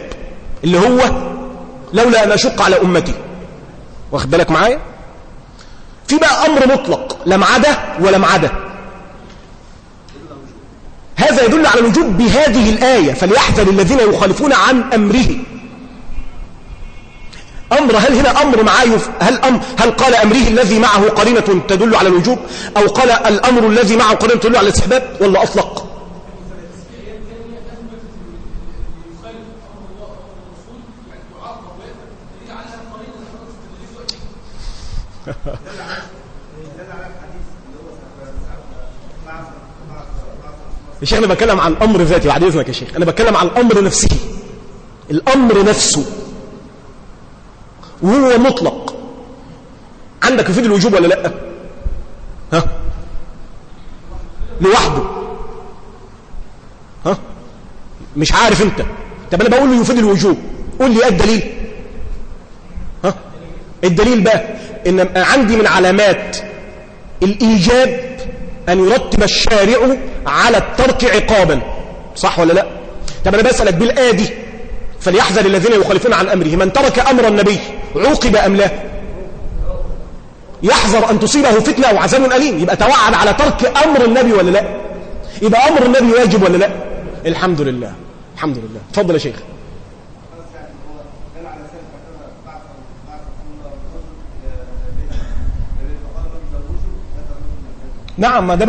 اللي هو لولا أن أشق على أمتي. واخد بالك معايا؟ في بقى أمر مطلق لا معده ولا معده هذا يدل على الوجوب بهذه الآية فليحذر الذين يخالفون عن أمره. أمر هل هنا أمر معاه هل, أم هل قال أمره الذي معه قرينة تدل على الوجوب أو قال الأمر الذي معه قرينة تدل على الاستحباب؟ ولا أطلق. يا شيخ أنا بتكلم عن أمر ذاتي بعد إذنك يا شيخ. أنا بتكلم عن الأمر نفسه. الأمر نفسه. وهو مطلق. عندك يفيد الوجوب ولا لا؟ ها؟ لوحده. ها؟ مش عارف أنت. طب أنا بقول له يفيد الوجوب. قول لي إيه الدليل؟ ها؟ الدليل بقى؟ إن عندي من علامات الإيجاب أن يرتب الشارع على الترك عقابا. صح ولا لا؟ طب أنا بسألك بالآية دي فليحذر الذين يخالفون عن أمره من ترك أمر النبي عوقب أم لا؟ يحذر أن تصيبه فتنة أو عذاب أليم. يبقى توعد على ترك أمر النبي ولا لا؟ يبقى أمر النبي واجب ولا لا؟ الحمد لله الحمد لله. تفضل يا شيخ. نعم ما ده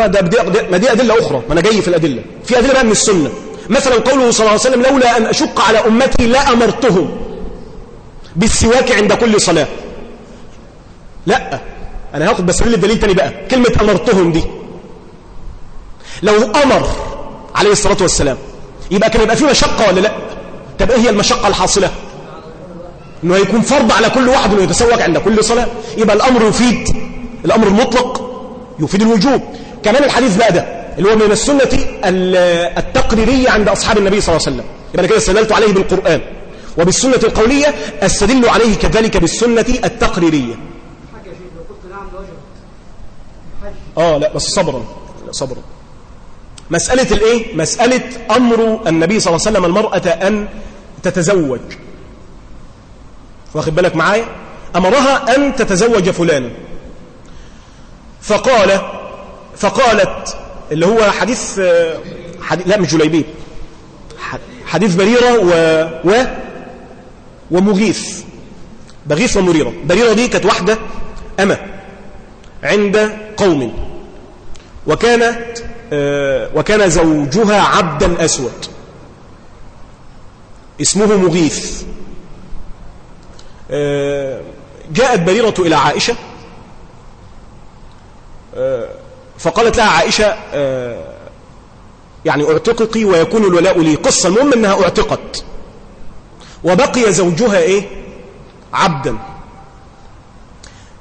ما دي أدلة أخرى ما أنا جاي في الأدلة. في أدلة بقى من السنة. مثلا قوله صلى الله عليه وسلم لولا أن أشق على أمتي لا أمرتهم بالسواك عند كل صلاة. لا أنا هاخد بس الدليل تاني بقى كلمة أمرتهم دي. لو أمر عليه الصلاة والسلام يبقى كان يبقى فيه مشقة ولا لا؟ طب إيه هي المشقة الحاصلة؟ إنه هيكون فرض على كل واحد إنه يتسوق عند كل صلاة. يبقى الأمر يفيد الأمر المطلق يفيد الوجوب. كمان الحديث بقى ده اللي هو من السنة التقريرية عند أصحاب النبي صلى الله عليه وسلم. يبقى أنا كده استدلت عليه بالقرآن. وبالسنة القولية أستدل عليه كذلك بالسنة التقريرية آه لا بس صبرا صبرا. مسألة الإيه؟ مسألة أمر النبي صلى الله عليه وسلم المرأة أن تتزوج. واخد بالك معايا؟ أمرها أن تتزوج فلانا فقال فقالت اللي هو حديث, حديث لا مش جليبيب. حديث بريرة و, و ومغيث. بغيث ومريرة. بريرة دي كانت واحدة أمة عند قوم. وكانت آه، وكان زوجها عبدا أسود. اسمه مغيث. آه، جاءت بريرة إلى عائشة. فقالت لها عائشة يعني اعتققي ويكون الولاء لي. قصة المهم أنها اعتقت. وبقي زوجها إيه؟ عبدا.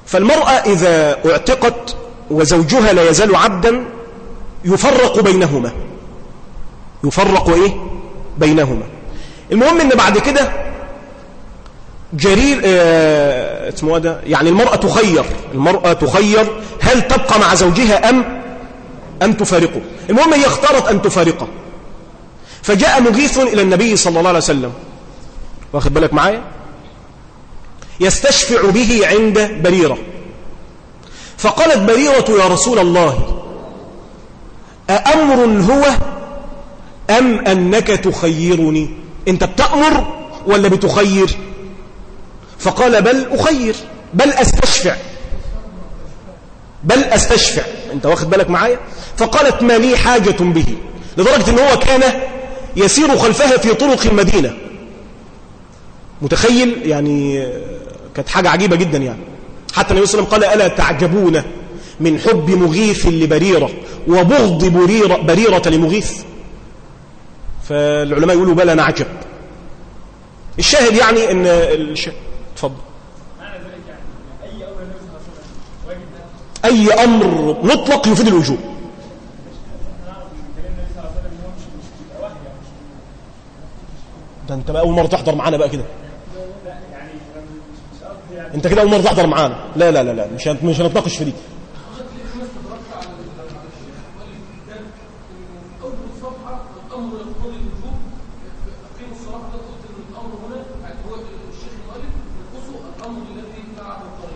فالمرأة إذا اعتقت وزوجها لا يزال عبدا يفرق بينهما. يفرق إيه؟ بينهما. المهم أن بعد كده جرير آه اسمه ده يعني المرأة تخير المرأة تخير هل تبقى مع زوجها أم أم تفارقه. المهم هي اختارت أن تفارقه. فجاء مغيث إلى النبي صلى الله عليه وسلم. واخد بالك معايا؟ يستشفع به عند بريرة. فقالت بريرة يا رسول الله أأمر هو أم أنك تخيرني؟ أنت بتأمر ولا بتخير؟ فقال بل أخير بل أستشفع. بل أستشفع. أنت واخد بالك معايا؟ فقالت ما لي حاجة به. لدرجة أنه كان يسير خلفها في طرق المدينة. متخيل؟ يعني كانت حاجة عجيبة جدا يعني. حتى النبي صلى الله عليه وسلم قال ألا تعجبون من حب مغيث لبريرة وبغض بريرة, بريرة لمغيث؟ فالعلماء يقولوا بلى نعجب. الشاهد يعني إن تفضل أي أمر مطلق يفيد الوجوب. ده أنت بقى أول مرة تحضر معانا بقى كده. أنت كده أول مرة تحضر معانا. لا لا لا لا مش مش هنتناقش في دي.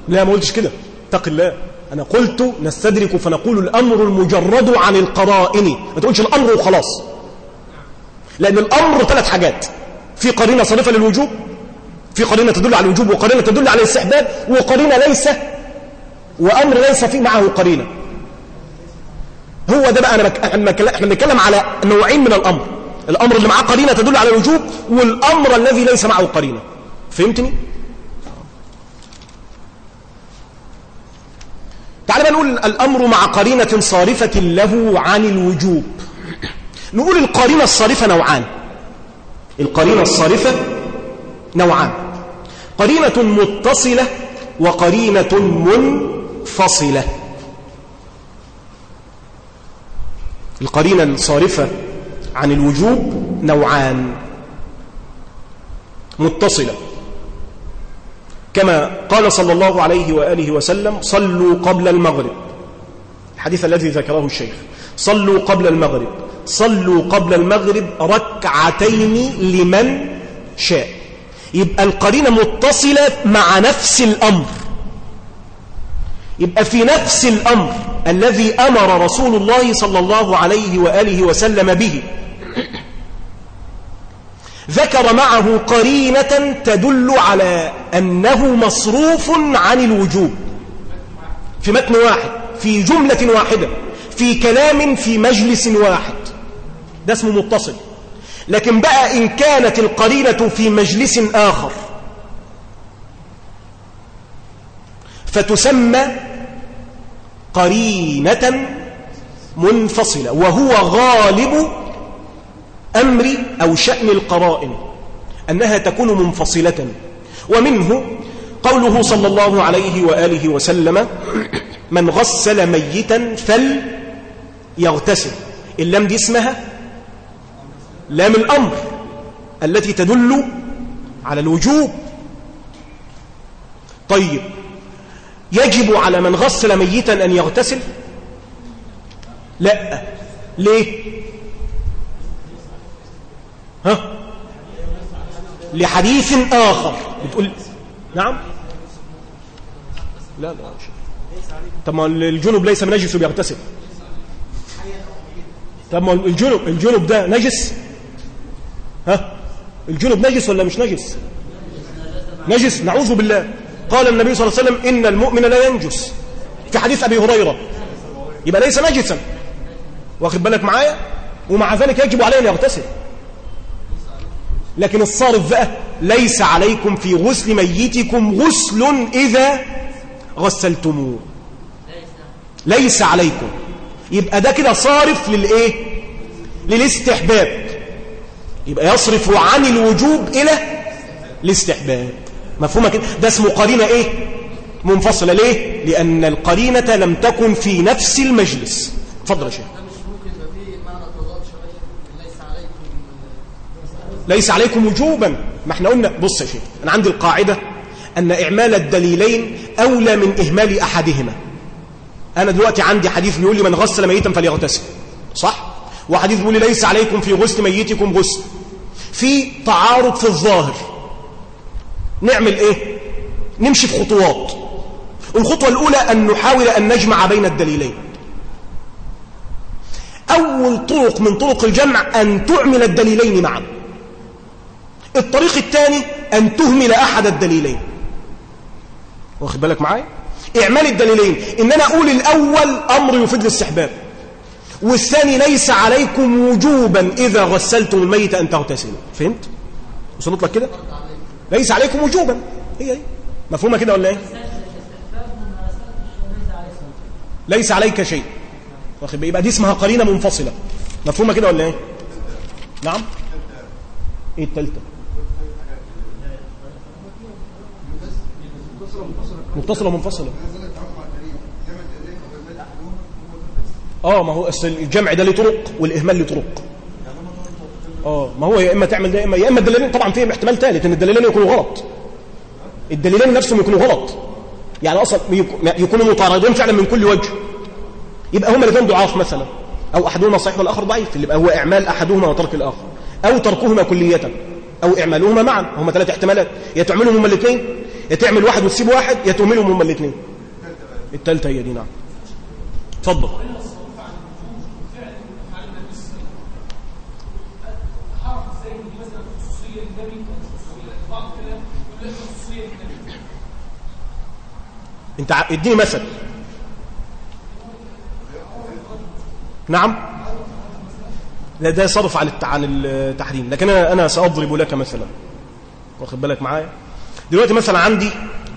لا ما قلتش كده. اتق الله. أنا قلت نستدرك فنقول الأمر المجرد عن القرائن. ما تقولش الأمر وخلاص. لأن الأمر ثلاث حاجات. في قرينة صارفه للوجوب في قرينة تدل على الوجوب وقرينة تدل على الاستحباب وقرينة ليس وأمر ليس فيه معه قرينة. هو ده بقى أنا بك... إحنا بنتكلم على نوعين من الأمر. الأمر اللي معاه قرينة تدل على الوجوب والأمر الذي ليس معه قرينة. فهمتني؟ تعال بقى نقول الأمر مع قرينة صارفة له عن الوجوب. نقول القرينة الصارفة نوعان. القرينة الصارفة نوعان. قرينة متصلة وقرينة منفصلة. القرينة الصارفة عن الوجوب نوعان. متصلة. كما قال صلى الله عليه وآله وسلم صلوا قبل المغرب. الحديث الذي ذكره الشيخ. صلوا قبل المغرب. صلوا قبل المغرب ركعتين لمن شاء. يبقى القرينة متصلة مع نفس الأمر. يبقى في نفس الأمر الذي أمر رسول الله صلى الله عليه وآله وسلم به. ذكر معه قرينة تدل على أنه مصروف عن الوجوب. في متن واحد في جملة واحدة في كلام في مجلس واحد. ده اسمه متصل. لكن بقى إن كانت القرينة في مجلس آخر. فتسمى قرينة منفصلة وهو غالب أمر أو شأن القرائن أنها تكون منفصلة. ومنه قوله صلى الله عليه وآله وسلم من غسل ميتا فليغتسل. اللام دي اسمها لام الأمر التي تدل على الوجوب. طيب يجب على من غسل ميتا أن يغتسل؟ لا. ليه؟ لحديث آخر. بتقول نعم. لا لا طب ما الجنوب ليس من نجس وبيغتسل. طب ما الجنوب الجنوب ده نجس؟ ها؟ الجنب نجس ولا مش نجس؟ نجس نعوذ بالله. قال النبي صلى الله عليه وسلم إن المؤمن لا ينجس. في حديث أبي هريرة. يبقى ليس نجسا. واخد بالك معايا؟ ومع ذلك يجب عليه أن يغتسل. لكن الصارف بقى ليس عليكم في غسل ميتكم غسل إذا غسلتموه. ليس عليكم. يبقى ده كده صارف للإيه؟ للاستحباب. يبقى يصرف عن الوجوب إلى الاستحباب. مفهومة كده؟ ده اسمه قرينة إيه؟ منفصلة. ليه؟ لأن القرينة لم تكن في نفس المجلس. اتفضل يا شيخ. ليس عليكم وجوبا. ما إحنا قلنا بص يا شيخ أنا عندي القاعدة أن إعمال الدليلين أولى من إهمال أحدهما. أنا دلوقتي عندي حديث بيقول لي من غسل ميتا فليغتسل. صح؟ وحديث بيقول لي ليس عليكم في غسل ميتكم غسل. في تعارض في الظاهر. نعمل إيه؟ نمشي في خطوات. الخطوة الأولى أن نحاول أن نجمع بين الدليلين. أول طرق من طرق الجمع أن تعمل الدليلين معا. الطريق الثاني أن تهمل أحد الدليلين واخد بالك معايا إعمال الدليلين إن أنا أقول الأول أمر يفيد الاستحباب والثاني ليس عليكم وجوبا إذا غسلتم الميت أن تغتسلوا فهمت؟ وصلت لك كده؟ ليس عليكم وجوبا هي هي مفهومة كده ولا إيه؟ ليس عليك شيء واخد يبقى دي اسمها قرينة منفصلة مفهومة كده ولا إيه؟ نعم؟ إيه التالتة؟ متصلة منفصلة آه ما هو الجمع ده له طرق والإهمال له طرق آه ما هو يا إما تعمل ده يا اما يا إما الدليلين طبعا فيهم احتمال ثالث إن الدليلين يكونوا غلط. الدليلين نفسهم يكونوا غلط. يعني أصلا يكونوا متعارضين فعلا من كل وجه. يبقى هما الاثنين ضعاف مثلا. أو أحدهما صحيح والآخر ضعيف. اللي يبقى هو إعمال أحدهما وترك الآخر. أو تركهما كلية. أو إعمالهما معا. هما ثلاث احتمالات. يا تعملهم هما الاثنين يا تعمل واحد وتسيب واحد يا تهملهم هما الاثنين الثالثه هي دي نعم. اتفضل. انت اديني مثل. نعم. لا ده صرف عن التحريم. لكن أنا سأضرب لك مثلا. واخد بالك معايا؟ دلوقتي مثلا عندي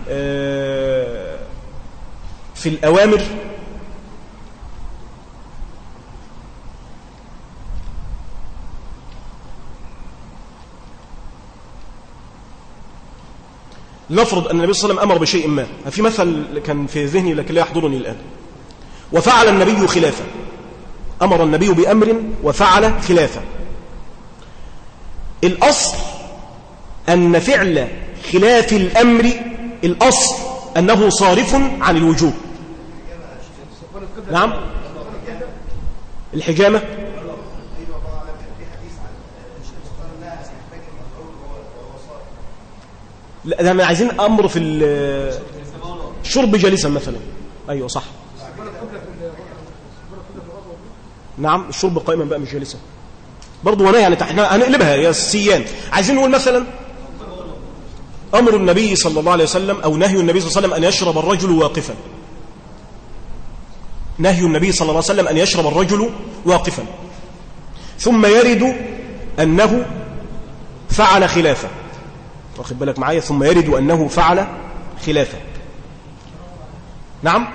آه، في الأوامر لنفرض أن النبي صلى الله عليه وسلم أمر بشيء ما. في مثل كان في ذهني لكن لا يحضرني الآن. وفعل النبي خلافة. أمر النبي بأمر وفعل خلافة. الأصل أن فعل خلاف الأمر الأصل أنه صارف عن الوجوب. نعم. الحجامة. لا ده عايزين أمر في الشرب جالسا مثلا. أيوه صح. نعم الشرب قائما بقى مش جالسا برضه وأنا يعني إحنا هنقلبها يا السيان عايزين نقول مثلا أمر النبي صلى الله عليه وسلم أو نهي النبي صلى الله عليه وسلم أن يشرب الرجل واقفا. نهي النبي صلى الله عليه وسلم أن يشرب الرجل واقفا. ثم يرد أنه فعل خلافة. واخد بالك معايا؟ ثم يرد أنه فعل خلافة. نعم؟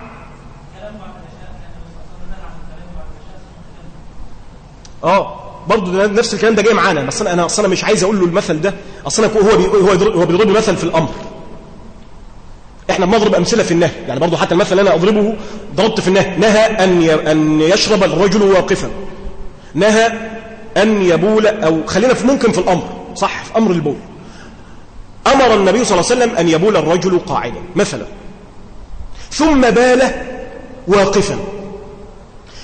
آه برضه نفس الكلام ده جاي معانا بس أنا أصلا مش عايز أقول له المثل ده. أصلا هو هو هو بيضرب مثل في الأمر. إحنا بنضرب أمثلة في النهي. يعني برضه حتى المثل اللي أنا أضربه ضربت في النهي. نهى أن أن يشرب الرجل واقفا. نهى أن يبول أو خلينا في ممكن في الأمر. صح في أمر البول. أمر النبي صلى الله عليه وسلم أن يبول الرجل قاعدا مثلا. ثم بال واقفا.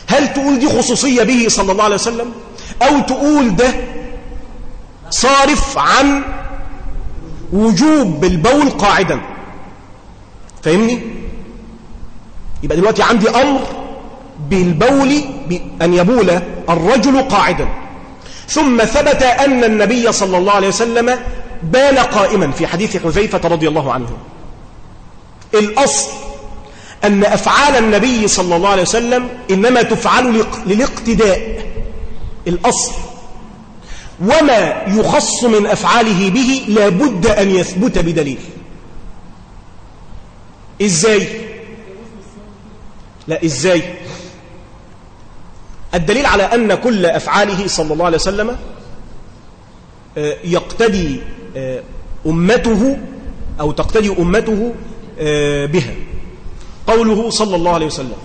هل تقول دي خصوصية به صلى الله عليه وسلم؟ أو تقول ده صارف عن وجوب البول قاعدا. فاهمني؟ يبقى دلوقتي عندي أمر بالبول بأن يبول الرجل قاعدا. ثم ثبت أن النبي صلى الله عليه وسلم بال قائما في حديث حذيفة رضي الله عنه. الأصل أن أفعال النبي صلى الله عليه وسلم إنما تفعل للاقتداء. الأصل. وما يخص من أفعاله به لابد أن يثبت بدليل. إزاي؟ لا إزاي؟ الدليل على أن كل أفعاله صلى الله عليه وسلم آه، يقتدي آه، أمته أو تقتدي أمته آه، بها. قوله صلى الله عليه وسلم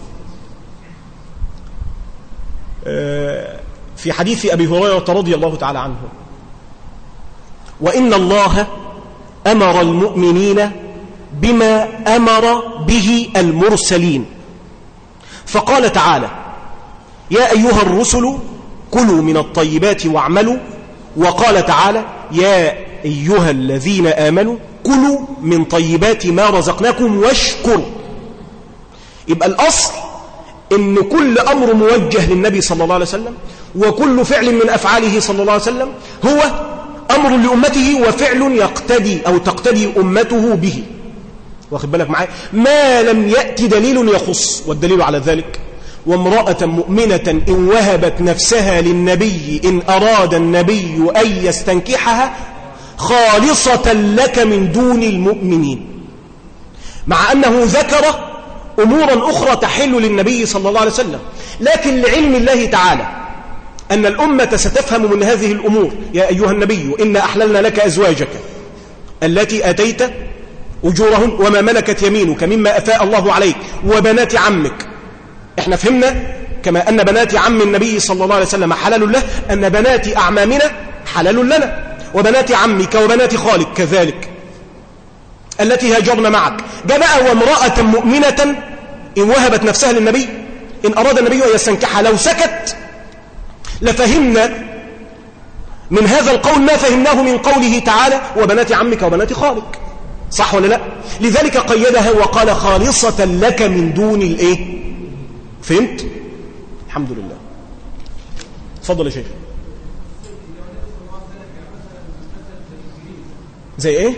في حديث أبي هريرة رضي الله تعالى عنه. وإن الله أمر المؤمنين بما أمر به المرسلين. فقال تعالى يا أيها الرسل كلوا من الطيبات واعملوا. وقال تعالى يا أيها الذين آمنوا كلوا من طيبات ما رزقناكم واشكروا. يبقى الأصل إن كل أمر موجه للنبي صلى الله عليه وسلم. وكل فعل من أفعاله صلى الله عليه وسلم هو أمر لأمته وفعل يقتدي أو تقتدي أمته به. واخد بالك معايا؟ ما لم يأتي دليل يخص والدليل على ذلك وامرأة مؤمنة إن وهبت نفسها للنبي إن أراد النبي أن يستنكحها خالصة لك من دون المؤمنين. مع أنه ذكر أمورا أخرى تحل للنبي صلى الله عليه وسلم لكن لعلم الله تعالى أن الأمة ستفهم من هذه الأمور. يا أيها النبي إن أحللنا لك أزواجك التي أتيت أجورهن وما ملكت يمينك مما أفاء الله عليك وبنات عمك. إحنا فهمنا كما أن بنات عم النبي صلى الله عليه وسلم حلال له أن بنات أعمامنا حلال لنا. وبنات عمك وبنات خالك كذلك. التي هاجرن معك. جاء وامرأة مؤمنة إن وهبت نفسها للنبي إن أراد النبي أن يستنكحها لو سكت لفهمنا من هذا القول ما فهمناه من قوله تعالى وبنات عمك وبنات خالك. صح ولا لا؟ لذلك قيدها وقال خالصة لك من دون الايه؟ فهمت؟ الحمد لله. تفضل يا شيخ. زي إيه؟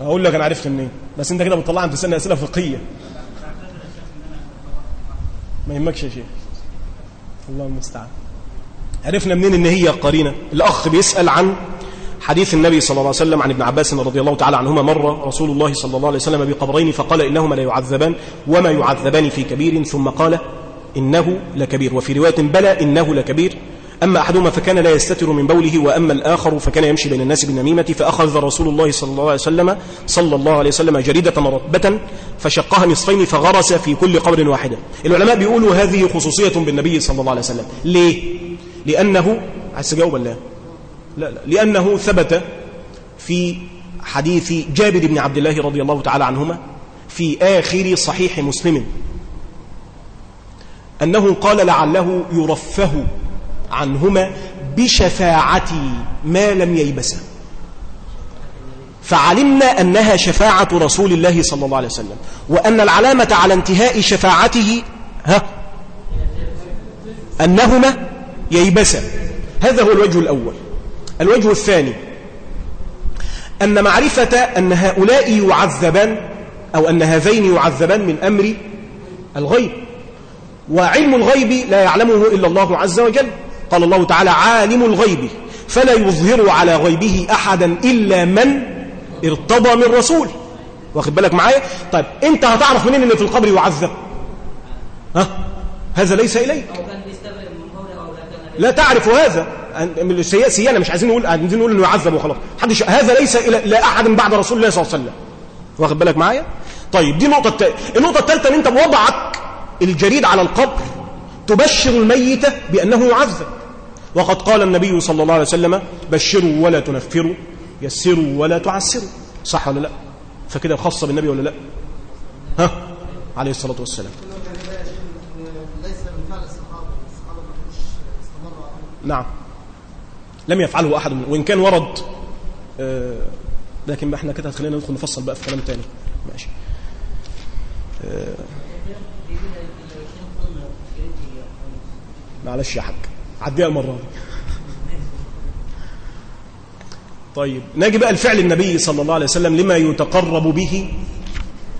أقول لك أنا عرفت منين. بس انت كده بتطلع انت سنه أسئلة فقهية. ما يهمكش يا شيخ. الله المستعان. عرفنا منين إن هي قرينة؟ الأخ بيسأل عن حديث النبي صلى الله عليه وسلم عن ابن عباس رضي الله تعالى عنهما مر رسول الله صلى الله عليه وسلم بقبرين فقال إنهما لا يعذبان وما يعذبان في كبير ثم قال إنه لكبير. وفي رواية بلى إنه لكبير. أما أحدهما فكان لا يستتر من بوله وأما الآخر فكان يمشي بين الناس بالنميمة فأخذ رسول الله صلى الله عليه وسلم صلى الله عليه وسلم جريدة رطبة فشقها نصفين فغرس في كل قبر واحدة العلماء بيقولوا هذه خصوصية بالنبي صلى الله عليه وسلم. ليه؟ لأنه عايز تجاوب ولا؟ لا لا. لأنه ثبت في حديث جابر بن عبد الله رضي الله تعالى عنهما في آخر صحيح مسلم أنه قال لعله يرفه عنهما بشفاعتي ما لم ييبسا. فعلمنا أنها شفاعة رسول الله صلى الله عليه وسلم وأن العلامة على انتهاء شفاعته ها أنهما ييبسا. هذا هو الوجه الأول. الوجه الثاني أن معرفة أن هؤلاء يعذبان أو أن هذين يعذبان من أمر الغيب. وعلم الغيب لا يعلمه إلا الله عز وجل. قال الله تعالى عالم الغيب فلا يظهر على غيبه أحدا إلا من ارتضى من رسول. واخد بالك معايا؟ طيب أنت هتعرف منين ان في القبر يعذب؟ ها؟ هذا ليس إليك. لا تعرف هذا. سيئة مش عايزين نقول عايزين نقول إنه يعذب وخلاص. حدش هذا ليس إلى أحد بعد رسول الله صلى الله عليه وسلم. واخد بالك معايا؟ طيب دي النقطة الثالثه النقطة الثالثه إن أنت بوضعك الجريد على القبر تبشر الميت بأنه يعذب. وقد قال النبي صلى الله عليه وسلم بشروا ولا تنفروا يسروا ولا تعسروا. صح ولا لا؟ فكده خاصة بالنبي ولا لا؟ ها؟ عليه الصلاة والسلام. نعم. لم يفعله أحد وإن كان ورد آه لكن إحنا كده خلينا ندخل نفصل بقى في كلام تاني. ماشي. آه. معلش يا حاج. عديها المرة دي. طيب نجي بقى الفعل النبي صلى الله عليه وسلم لما يتقرب به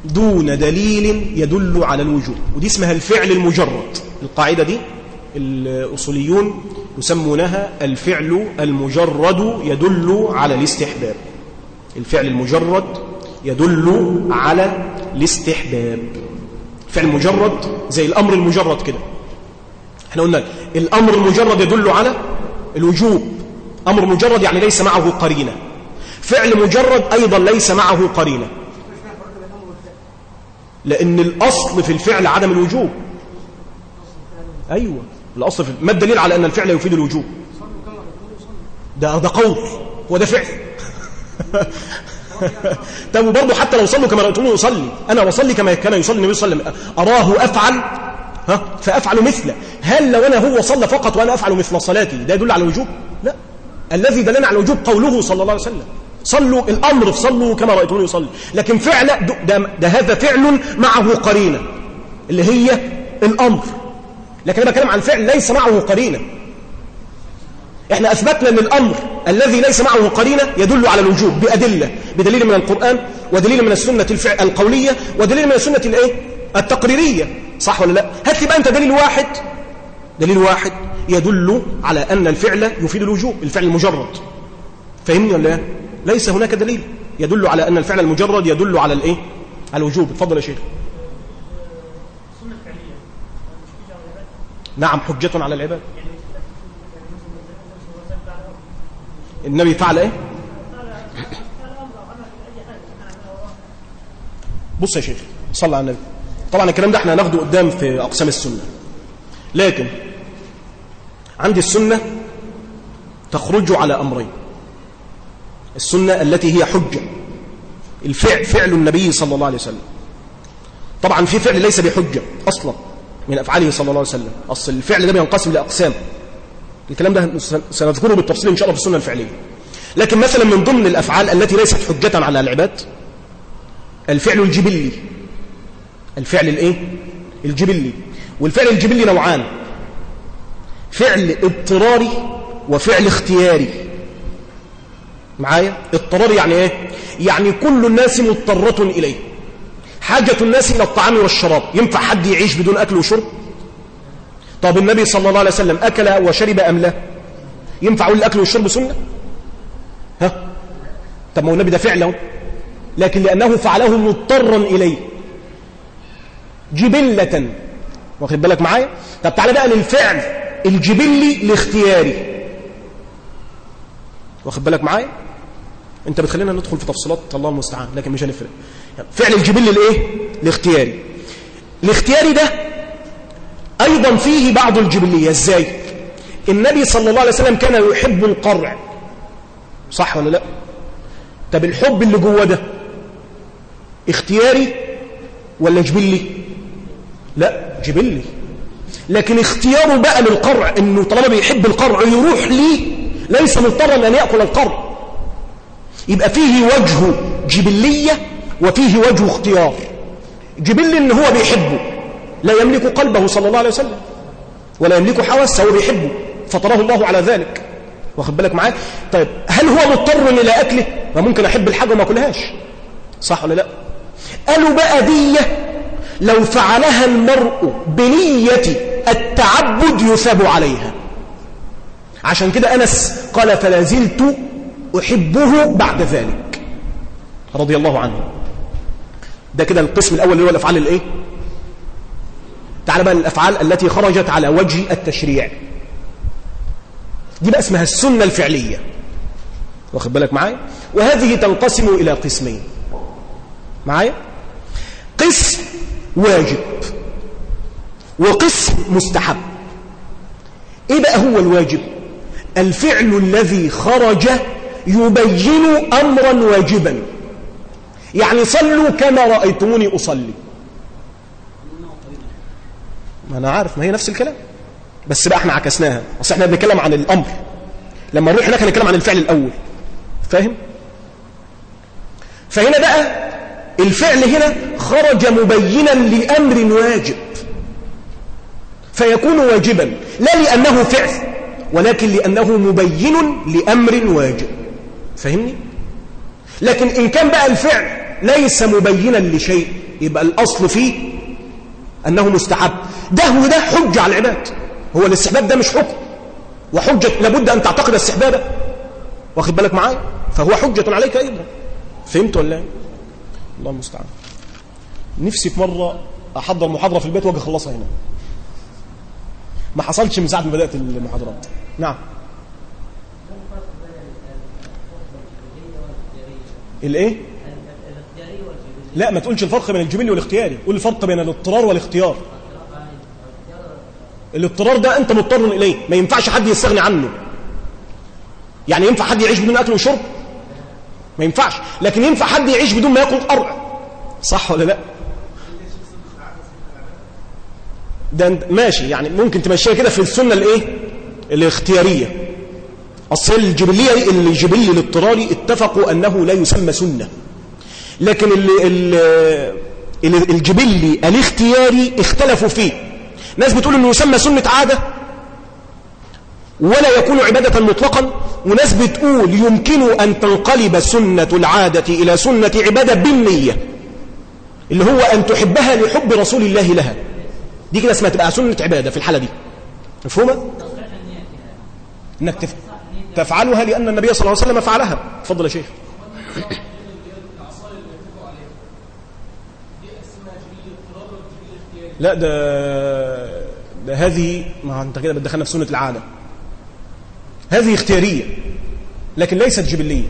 دون دليل يدل على الوجوب. ودي اسمها الفعل المجرد. القاعدة دي الأصوليون يسمونها الفعل المجرد يدل على الاستحباب. الفعل المجرد يدل على الاستحباب. فعل مجرد زي الأمر المجرد كده. إحنا قلنا الأمر المجرد يدل على الوجوب. أمر مجرد يعني ليس معه قرينة. فعل مجرد أيضا ليس معه قرينة. لأن الأصل في الفعل عدم الوجوب. أيوة. الأصل في ما الدليل على أن الفعل يفيد الوجوب؟ ده ده قول. هو ده فعل. طب وبرضه حتى لو صلوا كما رأيتموني يصلي. أنا بصلي كما كان يصلي النبي صلى الله عليه وسلم. أراه أفعل ها فأفعل مثله. هل لو أنا هو صلى فقط وأنا أفعل مثل صلاتي ده يدل على الوجوب؟ لا. الذي دلنا على الوجوب قوله صلى الله عليه وسلم صلوا الأمر صلوا كما رأيتوني يصلي. لكن فعل ده, ده, هذا فعل معه قرينة اللي هي الأمر. لكن أنا بتكلم عن فعل ليس معه قرينة. إحنا أثبتنا أن الأمر الذي ليس معه قرينة يدل على الوجوب بأدلة بدليل من القرآن ودليل من السنة القولية ودليل من السنة الإيه؟ التقريرية. صح ولا لا؟ هات لي بقى أنت دليل واحد؟ دليل واحد يدل على أن الفعل يفيد الوجوب الفعل المجرد. فهمني ولا ليس هناك دليل يدل على أن الفعل المجرد يدل على الإيه؟ على الوجوب. اتفضل يا شيخ. نعم حجة على العباد. النبي فعل إيه؟ بص يا شيخ صلى على النبي. طبعا الكلام ده إحنا هناخده قدام في أقسام السنة. لكن عندي السنة تخرج على أمرين. السنة التي هي حجة. الفعل فعل النبي صلى الله عليه وسلم. طبعا في فعل ليس بحجة أصلا من أفعاله صلى الله عليه وسلم. أصل الفعل ده بينقسم لأقسام. الكلام ده سنذكره بالتفصيل إن شاء الله في السنة الفعلية. لكن مثلا من ضمن الأفعال التي ليست حجة على العباد الفعل الجبلي. الفعل الايه؟ الجبلي. والفعل الجبلي نوعان. فعل اضطراري وفعل اختياري. معايا؟ اضطراري يعني إيه؟ يعني كل الناس مضطرة إليه. حاجة الناس إلى الطعام والشراب. ينفع حد يعيش بدون أكل وشرب؟ طب النبي صلى الله عليه وسلم أكل وشرب أم لا؟ ينفع أقول الأكل والشرب سنة؟ ها؟ طب ما هو النبي ده فعله لكن لأنه فعله مضطرا إليه. جبلة. واخد بالك معايا؟ طب تعالى بقى للفعل الجبلي الاختياري واخد بالك معايا؟ انت بتخلينا ندخل في تفصيلات الله المستعان لكن مش هنفرق. فعل الجبلي الايه الاختياري الاختياري ده أيضا فيه بعض الجبلية. إزاي؟ النبي صلى الله عليه وسلم كان يحب القرع. صح ولا لأ؟ طب الحب اللي جوه ده اختياري ولا جبلي؟ لا جبلي لكن اختياره بقى للقرع إنه طالما بيحب القرع يروح ليه ليس مضطرا أن يأكل القرع. يبقى فيه وجه جبلية وفيه وجه اختيار. جبلي إن هو بيحبه لا يملك قلبه صلى الله عليه وسلم ولا يملك حواسه هو بيحبه فطره الله على ذلك. واخد بالك معايا؟ طيب هل هو مضطر إلى أكله؟ ما ممكن أحب الحاجة وما أكلهاش. صح ولا لا؟ قالوا بقى دية لو فعلها المرء بنية التعبد يثاب عليها. عشان كده أنس قال فلا زلت أحبه بعد ذلك. رضي الله عنه. ده كده القسم الأول اللي هو الأفعال الإيه؟ تعال بقى الافعال التي خرجت على وجه التشريع. دي بقى اسمها السنة الفعلية. واخد بالك معايا؟ وهذه تنقسم إلى قسمين. معايا؟ قسم واجب وقسم مستحب. إيه بقى هو الواجب الفعل الذي خرج يبين أمرا واجبا. يعني صلوا كما رأيتموني أصلي. ما أنا عارف ما هي نفس الكلام. بس بقى إحنا عكسناها. أصل إحنا بنتكلم عن الأمر. لما نروح هناك هنتكلم عن الفعل الأول. فاهم؟ فهنا بقى الفعل هنا خرج مبينا لأمر واجب فيكون واجبا لا لأنه فعل ولكن لأنه مبين لأمر واجب. فهمني؟ لكن إن كان بقى الفعل ليس مبينا لشيء يبقى الأصل فيه أنه مستحب. ده وده حجة على العباد. هو الاستحباب ده مش حكم. وحجة لابد أن تعتقد استحبابه واخد بالك معايا؟ فهو حجة عليك أيضا. فهمت ولا إيه الله المستعان. نفسي في مرة أحضر محاضرة في البيت وأجي أخلصها هنا. ما حصلش من ساعة ما بدأت المحاضرات. نعم. الإيه؟ لا ما تقولش الفرق بين الجبلي والاختياري. قول الفرق بين الاضطرار والاختيار. الاضطرار ده أنت مضطر إليه. ما ينفعش حد يستغني عنه. يعني ينفع حد يعيش بدون أكل وشرب؟ ما ينفعش. لكن ينفع حد يعيش بدون ما ياكل قرع. صح ولا لا؟ ده ماشي يعني ممكن تمشيها كده في السنة الايه؟ الاختيارية. أصل الجبليه الجبلي الاضطراري اتفقوا أنه لا يسمى سنة. لكن ال ال الجبلي الاختياري اختلفوا فيه. ناس بتقول إنه يسمى سنة عادة. ولا يكون عبادة مطلقا. وناس بتقول يمكن أن تنقلب سنة العادة إلى سنة عبادة بالنية اللي هو أن تحبها لحب رسول الله لها. دي كده اسمها تبقى سنة عبادة في الحالة دي. مفهومة؟ إنك تف... تفعلها لأن النبي صلى الله عليه وسلم فعلها. تفضل يا شيخ. لا ده ده هذه ما أنت كده بتدخلنا في سنة العادة. هذه اختيارية لكن ليست جبلية.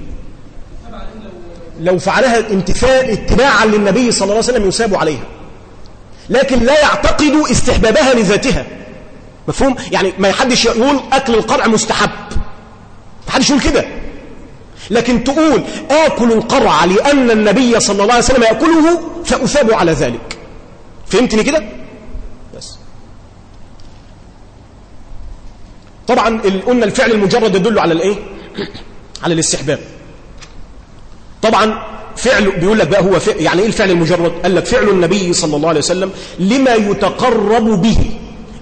لو فعلها امتثال اتباعا للنبي صلى الله عليه وسلم يساب عليها. لكن لا يعتقد استحبابها لذاتها. مفهوم؟ يعني ما حدش يقول أكل القرع مستحب. ما حدش يقول كده. لكن تقول آكل القرع لأن النبي صلى الله عليه وسلم يأكله فأثاب على ذلك. فهمتني كده؟ طبعا قلنا الفعل المجرد يدل على الإيه؟ على الاستحباب. طبعا فعل بيقول لك بقى هو فعل يعني إيه الفعل المجرد؟ قال لك فعل النبي صلى الله عليه وسلم لما يتقرب به.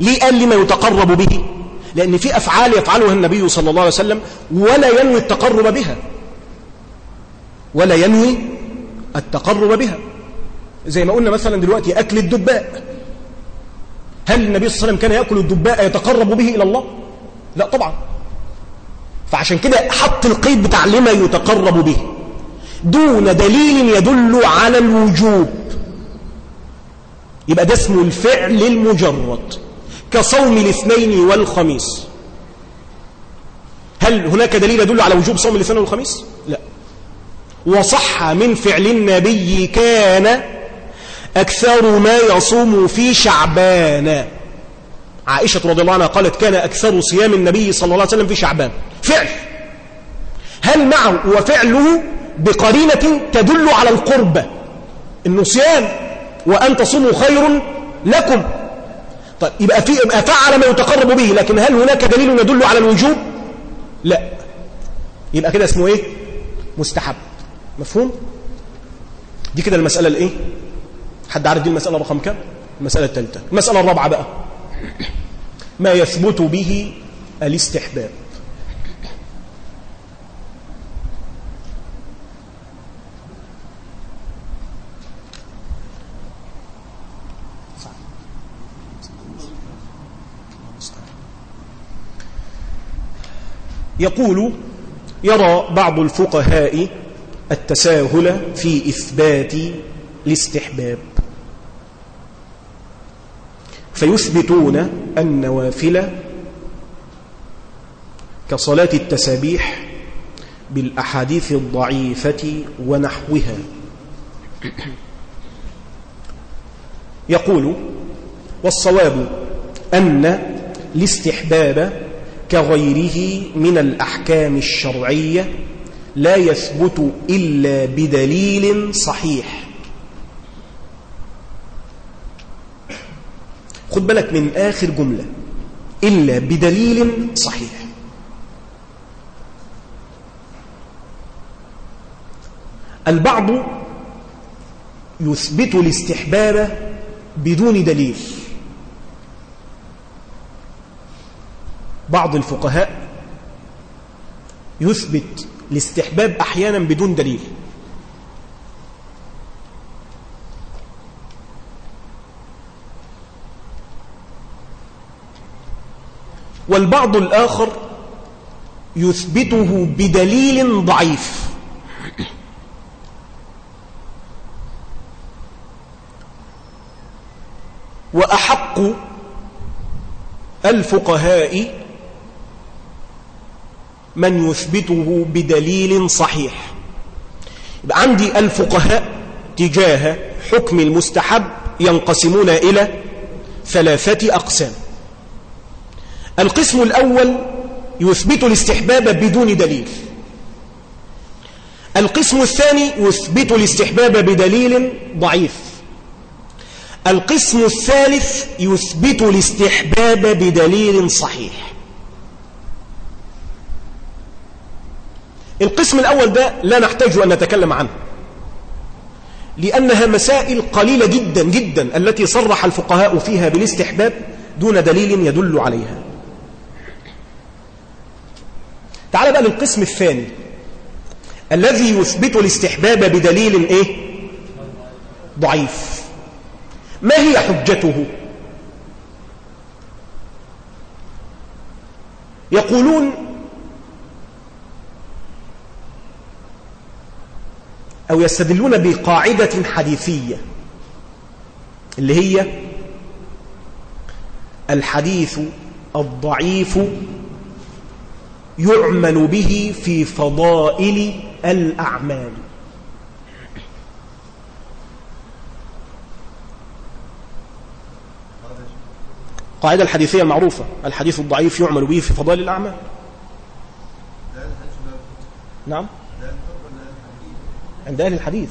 ليه قال لما يتقرب به؟ لأن في أفعال يفعلها النبي صلى الله عليه وسلم ولا ينوي التقرب بها. ولا ينوي التقرب بها. زي ما قلنا مثلا دلوقتي أكل الدباء. هل النبي صلى الله عليه وسلم كان يأكل الدباء يتقرب به إلى الله؟ لا طبعا. فعشان كده حط القيد بتاع لما يتقرب به. دون دليل يدل على الوجوب. يبقى ده اسمه الفعل المجرد. كصوم الاثنين والخميس. هل هناك دليل يدل على وجوب صوم الاثنين والخميس؟ لا. وصح من فعل النبي كان أكثر ما يصوم في شعبان. عائشة رضي الله عنها قالت كان أكثر صيام النبي صلى الله عليه وسلم في شعبان. فعل. هل معه وفعله بقرينة تدل على القربة إنه صيام وأن تصوموا خير لكم. طيب يبقى, في يبقى فعل ما يتقرب به لكن هل هناك دليل يدل على الوجوب؟ لا. يبقى كده اسمه إيه؟ مستحب. مفهوم؟ دي كده المسألة الإيه؟ حد عارف دي المسألة رقم كام؟ المسألة الثالثة المسألة الرابعة بقى. ما يثبت به الاستحباب. يقول يرى بعض الفقهاء التساهل في إثبات الاستحباب. فيثبتون النوافل كصلاة التسابيح بالأحاديث الضعيفة ونحوها. يقول والصواب أن الاستحباب كغيره من الأحكام الشرعية لا يثبت إلا بدليل صحيح. خد بالك من آخر جملة. إلا بدليل صحيح. البعض يثبت الاستحباب بدون دليل. بعض الفقهاء يثبت الاستحباب أحيانا بدون دليل. والبعض الآخر يثبته بدليل ضعيف. وأحق الفقهاء من يثبته بدليل صحيح. يبقى عندي الفقهاء تجاه حكم المستحب ينقسمون إلى ثلاثة أقسام. القسم الأول يثبت الاستحباب بدون دليل. القسم الثاني يثبت الاستحباب بدليل ضعيف. القسم الثالث يثبت الاستحباب بدليل صحيح. القسم الأول ده لا نحتاج أن نتكلم عنه. لأنها مسائل قليلة جدا جدا التي صرح الفقهاء فيها بالاستحباب دون دليل يدل عليها. تعال بقى للقسم الثاني. الذي يثبت الاستحباب بدليل إيه؟ ضعيف. ما هي حجته؟ يقولون أو يستدلون بقاعدة حديثية اللي هي الحديث الضعيف يعمل به في فضائل الأعمال. قاعدة الحديثية معروفة. الحديث الضعيف يعمل به في فضائل الأعمال. نعم. عند أهل الحديث.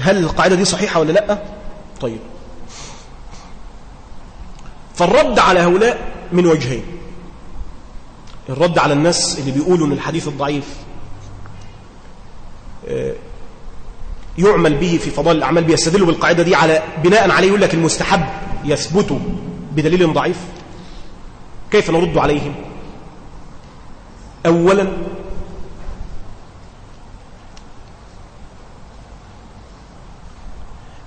هل القاعدة دي صحيحة ولا لأ؟ طيب. فالرد على هؤلاء من وجهين. الرد على الناس اللي بيقولوا ان الحديث الضعيف. آه، يعمل به في فضائل الأعمال بيستدلوا بالقاعدة دي على بناء عليه يقول لك المستحب يثبت بدليل ضعيف. كيف نرد عليهم؟ أولا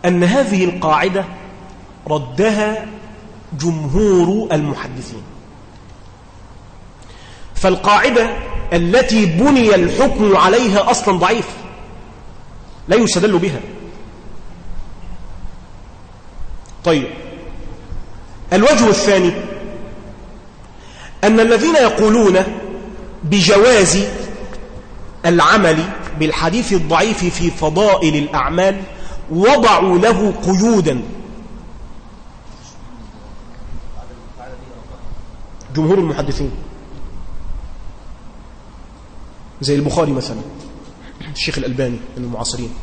أن هذه القاعدة ردها جمهور المحدثين. فالقاعدة التي بني الحكم عليها أصلا ضعيف لا يستدل بها. طيب الوجه الثاني أن الذين يقولون بجواز العمل بالحديث الضعيف في فضائل الأعمال وضعوا له قيودا. جمهور المحدثين. زي البخاري مثلا الشيخ الألباني من المعاصرين.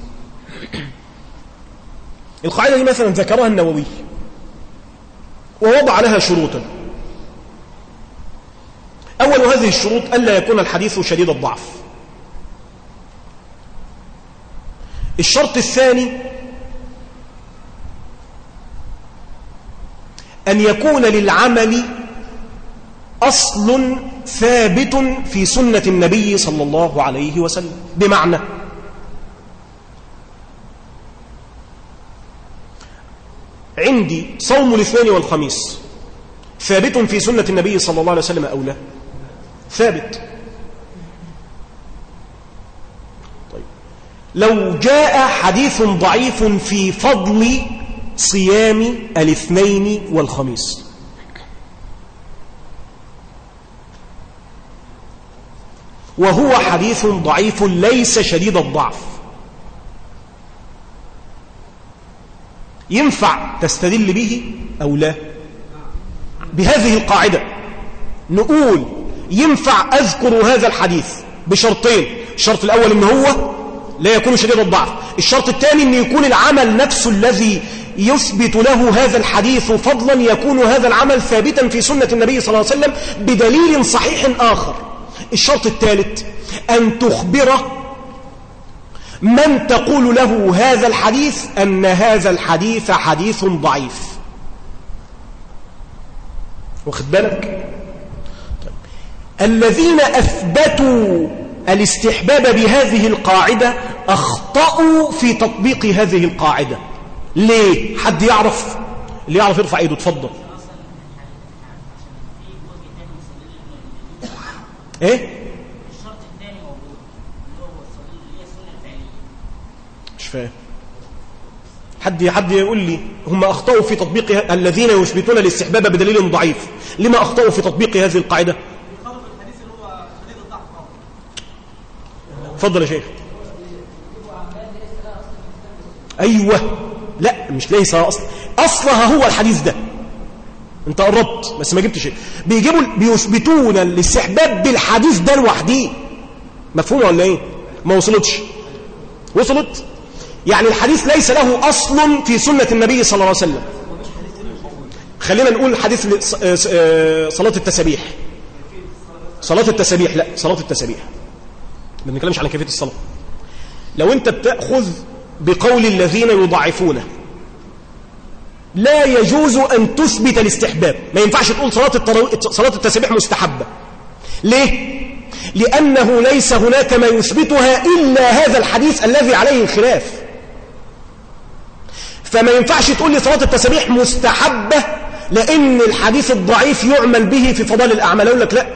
القاعدة دي مثلا ذكرها النووي ووضع لها شروطا. أول هذه الشروط ألا يكون الحديث شديد الضعف. الشرط الثاني أن يكون للعمل أصل ثابت في سنة النبي صلى الله عليه وسلم. بمعنى عندي صوم الاثنين والخميس. ثابت في سنة النبي صلى الله عليه وسلم أو لا؟ ثابت. طيب. لو جاء حديث ضعيف في فضل صيام الاثنين والخميس. وهو حديث ضعيف ليس شديد الضعف. ينفع تستدل به أو لا؟ بهذه القاعدة نقول ينفع أذكر هذا الحديث بشرطين الشرط الأول إن هو لا يكون شديد الضعف الشرط الثاني أن يكون العمل نفسه الذي يثبت له هذا الحديث فضلا يكون هذا العمل ثابتا في سنة النبي صلى الله عليه وسلم بدليل صحيح آخر. الشرط الثالث أن تخبر من تقول له هذا الحديث أن هذا الحديث حديث ضعيف واخد بالك طيب. الذين أثبتوا الاستحباب بهذه القاعدة أخطأوا في تطبيق هذه القاعدة ليه؟ حد يعرف؟ اللي يعرف يرفع ايده اتفضل إيه؟ مش فاهم. حد حد يقول لي هم أخطأوا في تطبيق الذين يثبتون الاستحباب بدليل ضعيف. لما أخطأوا في تطبيق هذه القاعدة؟ تفضل يا شيخ. أيوة. لا مش ليس أصل. أصلها هو الحديث ده. انت قربت بس ما جبت شيء. بيجيبوا بيثبتون الاستحباب بالحديث ده لوحده مفهوم ولا إيه؟ ما وصلتش. وصلت؟ يعني الحديث ليس له أصل في سنة النبي صلى الله عليه وسلم. خلينا نقول حديث صلاة التسبيح. صلاة التسبيح لا صلاة التسبيح. ما بنتكلمش على كيفية الصلاة. لو انت بتأخذ بقول الذين يضعفونه لا يجوز أن تثبت الاستحباب. ما ينفعش تقول صلاة, الترو... صلاة التسبيح مستحبة. ليه؟ لأنه ليس هناك ما يثبتها إلا هذا الحديث الذي عليه الخلاف. فما ينفعش تقول لي صلاة التسبيح مستحبة لأن الحديث الضعيف يعمل به في فضال الأعمال. أقول لك لا.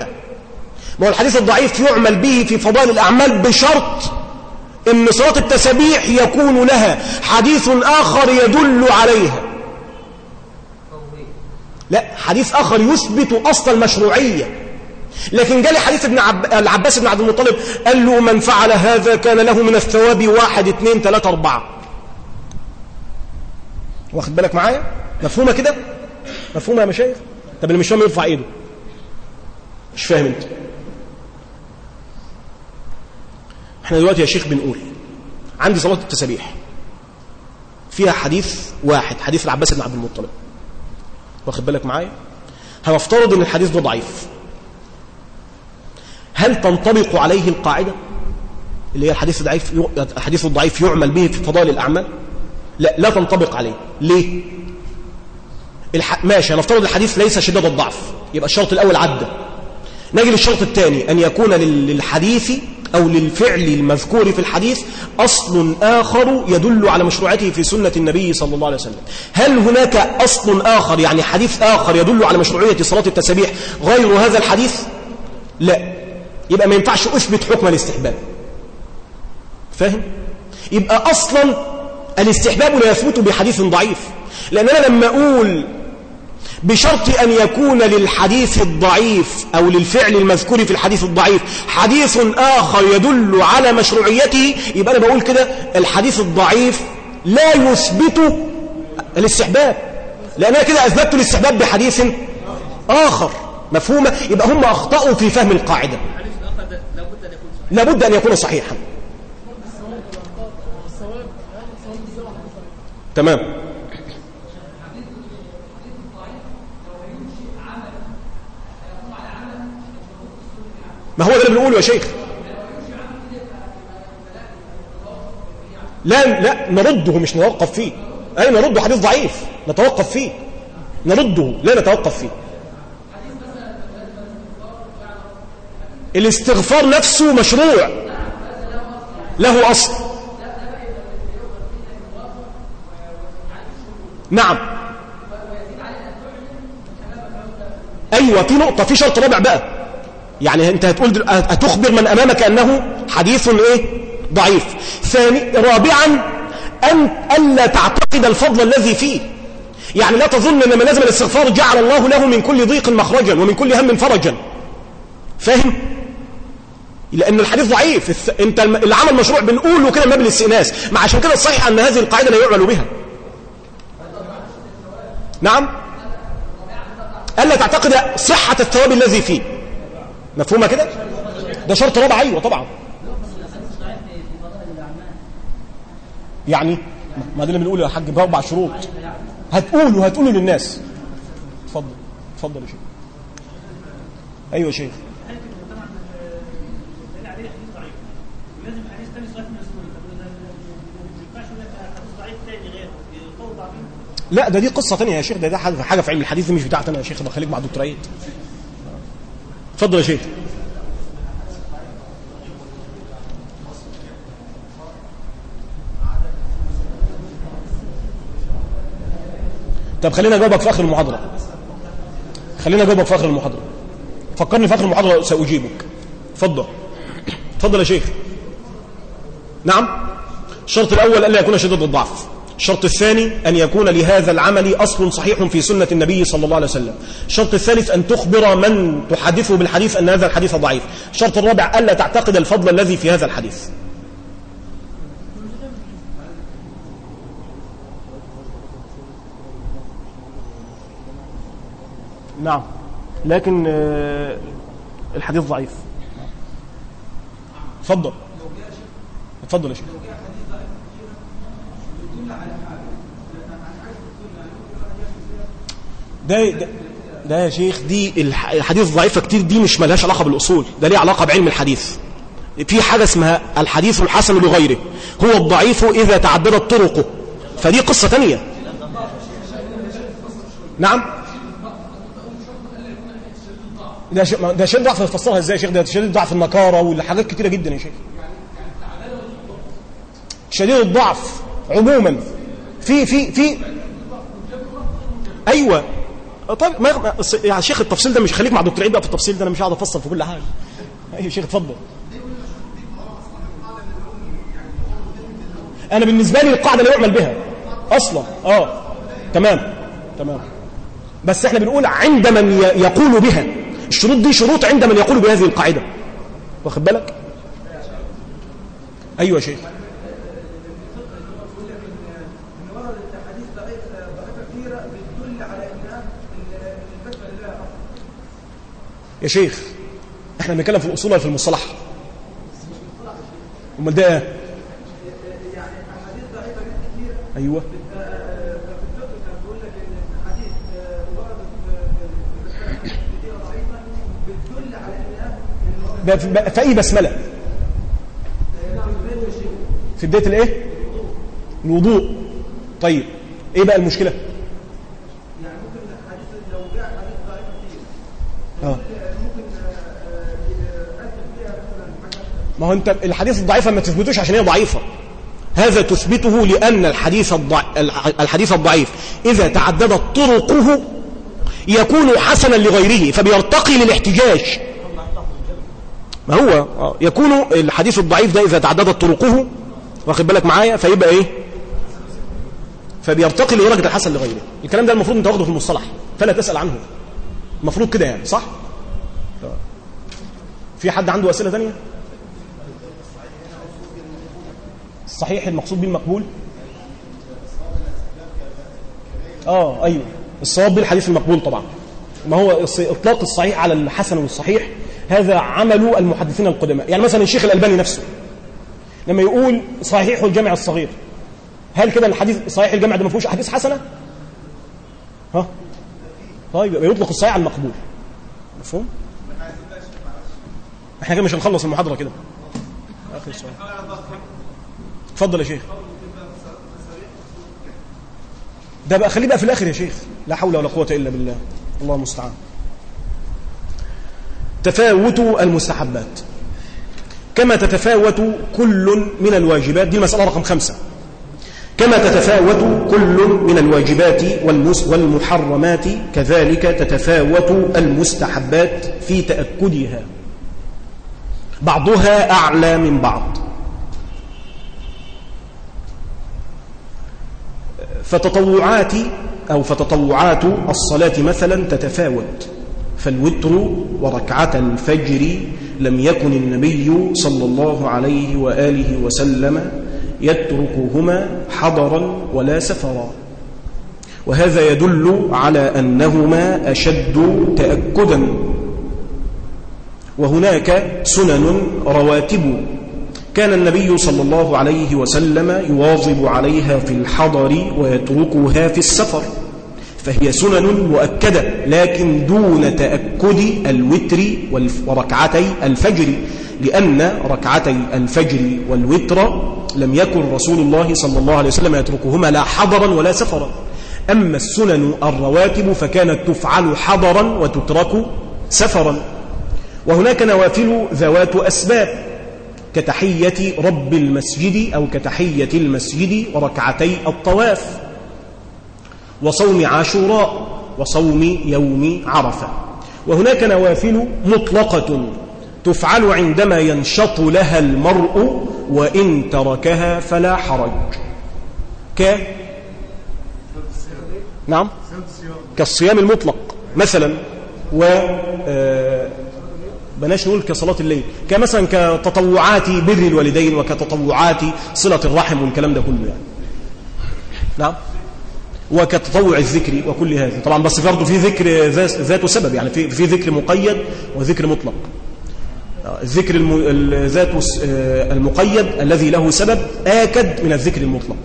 ما هو الحديث الضعيف يعمل به في فضائل الأعمال بشرط إن صلاة التسبيح يكون لها حديث آخر يدل عليها. لا حديث آخر يثبت أصل المشروعية. لكن جالي حديث ابن عب... العباس بن عبد المطلب قال له من فعل هذا كان له من الثواب واحد اثنين ثلاثة أربعة. واخد بالك معايا؟ مفهومة كده؟ مفهومة يا مشايخ؟ طب اللي مش فاهم يرفع إيده. مش فاهم أنت. إحنا دلوقتي يا شيخ بنقول عندي صلاة التسبيح. فيها حديث واحد حديث العباس بن عبد المطلب. واخد بالك معايا؟ هنفترض إن الحديث ده ضعيف. هل تنطبق عليه القاعدة اللي هي الحديث الضعيف الحديث الضعيف يعمل به في فضائل الأعمال؟ لا لا تنطبق عليه. ليه؟ الح... ماشي هنفترض الحديث ليس شدة الضعف. يبقى الشرط الأول عدى نجي للشرط الثاني أن يكون للحديث أو للفعل المذكور في الحديث أصل آخر يدل على مشروعته في سنة النبي صلى الله عليه وسلم. هل هناك أصل آخر يعني حديث آخر يدل على مشروعية صلاة التسبيح غير هذا الحديث؟ لا. يبقى ما ينفعش أثبت حكم الاستحباب. فاهم؟ يبقى أصلا الاستحباب لا يثبت بحديث ضعيف. لأن أنا لما أقول بشرط أن يكون للحديث الضعيف أو للفعل المذكور في الحديث الضعيف حديث آخر يدل على مشروعيته. يبقى أنا بقول كده الحديث الضعيف لا يثبت الاستحباب. لأن أنا كده أثبتت الاستحباب بحديث آخر. مفهومة؟ يبقى هم أخطأوا في فهم القاعدة. لابد أن يكون صحيحا. تمام. ما هو ده اللي بنقوله يا شيخ؟ لا لا نرده مش نوقف فيه. أي نرده حديث ضعيف نتوقف فيه. نرده لا نتوقف فيه. الاستغفار نفسه مشروع. له أصل. نعم. أيوة في نقطة في شرط رابع بقى. يعني أنت هتقول هتخبر من أمامك أنه حديث إيه؟ ضعيف. ثاني رابعا أن ألا تعتقد الفضل الذي فيه. يعني لا تظن أن من لازم الاستغفار جعل الله له من كل ضيق مخرجا ومن كل هم فرجا. فاهم؟ لأن الحديث ضعيف. انت العمل مشروع بنقوله كده مبني الاستئناس. ما عشان كده الصحيح أن هذه القاعدة لا يعمل بها. نعم؟ ألا تعتقد صحة الثواب الذي فيه. مفهومة كده؟ ده شرط رابع أيوة طبعا. يعني؟ ما ده اللي بنقوله يا حاج بأربع شروط. هتقولوا هتقولوا للناس. اتفضل اتفضل يا شيخ. أيوه يا شيخ. لا ده دي قصة تانية يا شيخ. ده ده حاجة في علم الحديث دي مش بتاعتنا يا شيخ بخليك مع الدكتور عيد. تفضل يا شيخ. طب خلينا اجاوبك في آخر المحاضرة. خلينا اجاوبك في آخر المحاضرة. فكرني في آخر المحاضرة سأجيبك. تفضل. تفضل يا شيخ. نعم. الشرط الأول الا يكون شديد الضعف. الشرط الثاني أن يكون لهذا العمل أصل صحيح في سنة النبي صلى الله عليه وسلم. الشرط الثالث أن تخبر من تحدثه بالحديث أن هذا الحديث ضعيف. الشرط الرابع ألا تعتقد الفضل الذي في هذا الحديث. نعم. لكن آه، الحديث ضعيف. اتفضل اتفضل يا شيخ. ده, ده ده يا شيخ دي الحديث ضعيفة كتير دي مش ملهاش علاقة بالأصول ده ليه علاقة بعلم الحديث. في حاجة اسمها الحديث الحسن لغيره هو الضعيف إذا تعددت طرقه فدي قصة تانية. نعم؟ ده. ده شيء ضعف تفسرها إزاي يا شيخ؟ ده شديد ضعف النكاره والحاجات كتيرة جدا يا شيخ. شديد الضعف عموما. في في في أيوه. طيب ما يا شيخ التفصيل ده مش خليك مع دكتور عيد بقى في التفصيل ده أنا مش هقعد أفصل في كل حاجة. أيوه شيخ اتفضل. أنا بالنسبة لي القاعدة لا يعمل بها. أصلا آه. تمام تمام. بس إحنا بنقول عند من يقول بها. الشروط دي شروط عند من يقول بهذه القاعدة. واخد بالك؟ أيوه يا شيخ. يا شيخ إحنا بنتكلم في الأصول في المصطلح؟ أمال ده إيه؟ أيوه. في أي بسملة؟ في بداية الإيه؟ الوضوء. طيب إيه بقى المشكلة؟ يعني ممكن الحديث لو جاء حديث ضعيف كتير ما هو انت الحديث الضعيفه ما تثبتوش عشان هي ضعيفة. هذا تثبته لأن الحديث الحديث الضعيف. إذا تعددت طرقه يكون حسنا لغيره فبيرتقي للاحتجاج. ما هو؟ يكون الحديث الضعيف ده إذا تعددت طرقه واخد بالك معايا؟ فيبقى إيه؟ فبيرتقي لدرجة الحسن لغيره. الكلام ده المفروض أنت واخده في المصطلح. فلا تسأل عنه. المفروض كده يعني صح؟ في حد عنده أسئلة ثانية الصحيح المقصود به المقبول آه أيوه. الصواب بالحديث المقبول طبعا. ما هو إطلاق الصحيح على الحسن والصحيح هذا عمل المحدثين القدماء. يعني مثلا الشيخ الألباني نفسه لما يقول صحيح الجامع الصغير هل كده الحديث صحيح الجامع ده ما فيهوش أحاديث حسنة؟ ها؟ طيب يبقى يطلق الصحيح على المقبول. مفهوم؟ إحنا كده مش هنخلص المحاضرة كده. آخر سؤال. اتفضل يا شيخ. ده بقى خليه بقى في الآخر يا شيخ. لا حول ولا قوة إلا بالله. الله المستعان. تفاوت المستحبات. كما تتفاوت كل من الواجبات دي المسألة رقم خمسة. كما تتفاوت كل من الواجبات والمحرمات كذلك تتفاوت المستحبات في تأكدها. بعضها أعلى من بعض. فتطوعات أو فتطوعات الصلاة مثلا تتفاوت. فالوتر وركعة الفجر لم يكن النبي صلى الله عليه وآله وسلم يتركهما حضرا ولا سفرا. وهذا يدل على أنهما أشد تأكدا. وهناك سنن رواتب كان النبي صلى الله عليه وسلم يواظب عليها في الحضر ويتركها في السفر فهي سنن مؤكدة لكن دون تأكد الوتر وركعتي الفجر لأن ركعتي الفجر والوتر لم يكن رسول الله صلى الله عليه وسلم يتركهما لا حضرا ولا سفرا. أما السنن الرواتب فكانت تفعل حضرا وتترك سفرا. وهناك نوافل ذوات أسباب. كتحية رب المسجد أو كتحية المسجد وركعتي الطواف وصوم عاشوراء وصوم يوم عرفة. وهناك نوافل مطلقة تفعل عندما ينشط لها المرء وإن تركها فلا حرج. ك نعم. كالصيام المطلق. مثلا و آه، بلاش نقول كصلاة الليل كمثلا كتطوعات بر الوالدين وكتطوعات صلة الرحم والكلام ده كله يعني. نعم. وكتطوع الذكر وكل هذا. طبعا بس برضه في ذكر ذات سبب يعني في في ذكر مقيد وذكر مطلق. الذكر ذات المقيد الذي له سبب آكد من الذكر المطلق.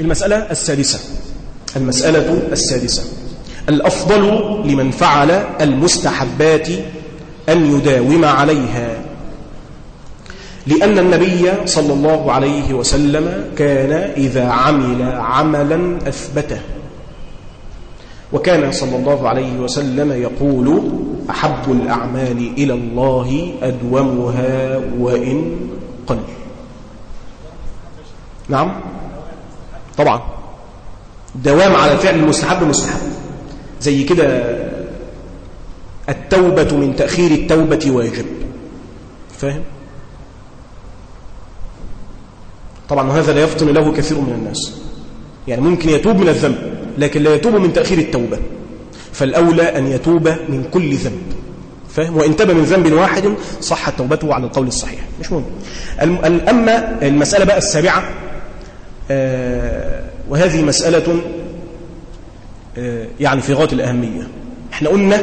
المسألة السادسة. المسألة السادسة. الأفضل لمن فعل المستحبات أن يداوم عليها. لأن النبي صلى الله عليه وسلم كان إذا عمل عملا أثبته. وكان صلى الله عليه وسلم يقول أحب الأعمال إلى الله أدومها وإن قل. نعم؟ طبعا. دوام على الفعل المستحب مستحب. زي كده التوبة من تأخير التوبة واجب. فاهم؟ طبعا وهذا لا يفطن له كثير من الناس. يعني ممكن يتوب من الذنب لكن لا يتوب من تأخير التوبة. فالأولى أن يتوب من كل ذنب. فاهم؟ وإن تاب من ذنب واحد صحت توبته على القول الصحيح. مش مهم. أما المسألة بقى السابعة آه، وهذه مسألة آه، يعني في غاية الأهمية. إحنا قلنا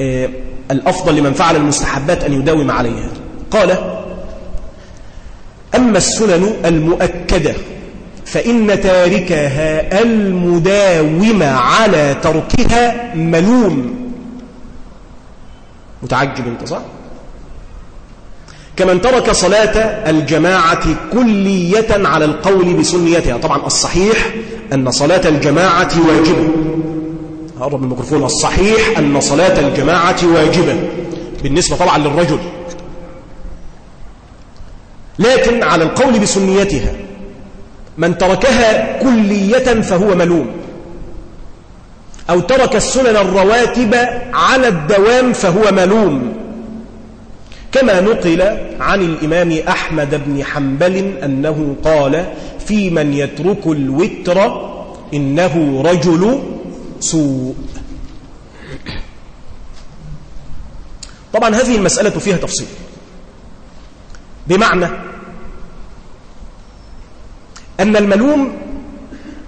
آه، الأفضل لمن فعل المستحبات أن يداوم عليها. قال أما السنن المؤكدة فإن تاركها المداوم على تركها ملوم. متعجب أنت صح؟ كمن ترك صلاة الجماعة كلية على القول بسنيتها. طبعا الصحيح أن صلاة الجماعة واجبة هقرب الميكروفون. الصحيح أن صلاة الجماعة واجبة بالنسبة طبعا للرجل. لكن على القول بسنيتها من تركها كلية فهو ملوم. أو ترك السنن الرواتب على الدوام فهو ملوم. كما نقل عن الإمام أحمد بن حنبل أنه قال في من يترك الوتر إنه رجل سوء. طبعا هذه المسألة فيها تفصيل. بمعنى أن الملوم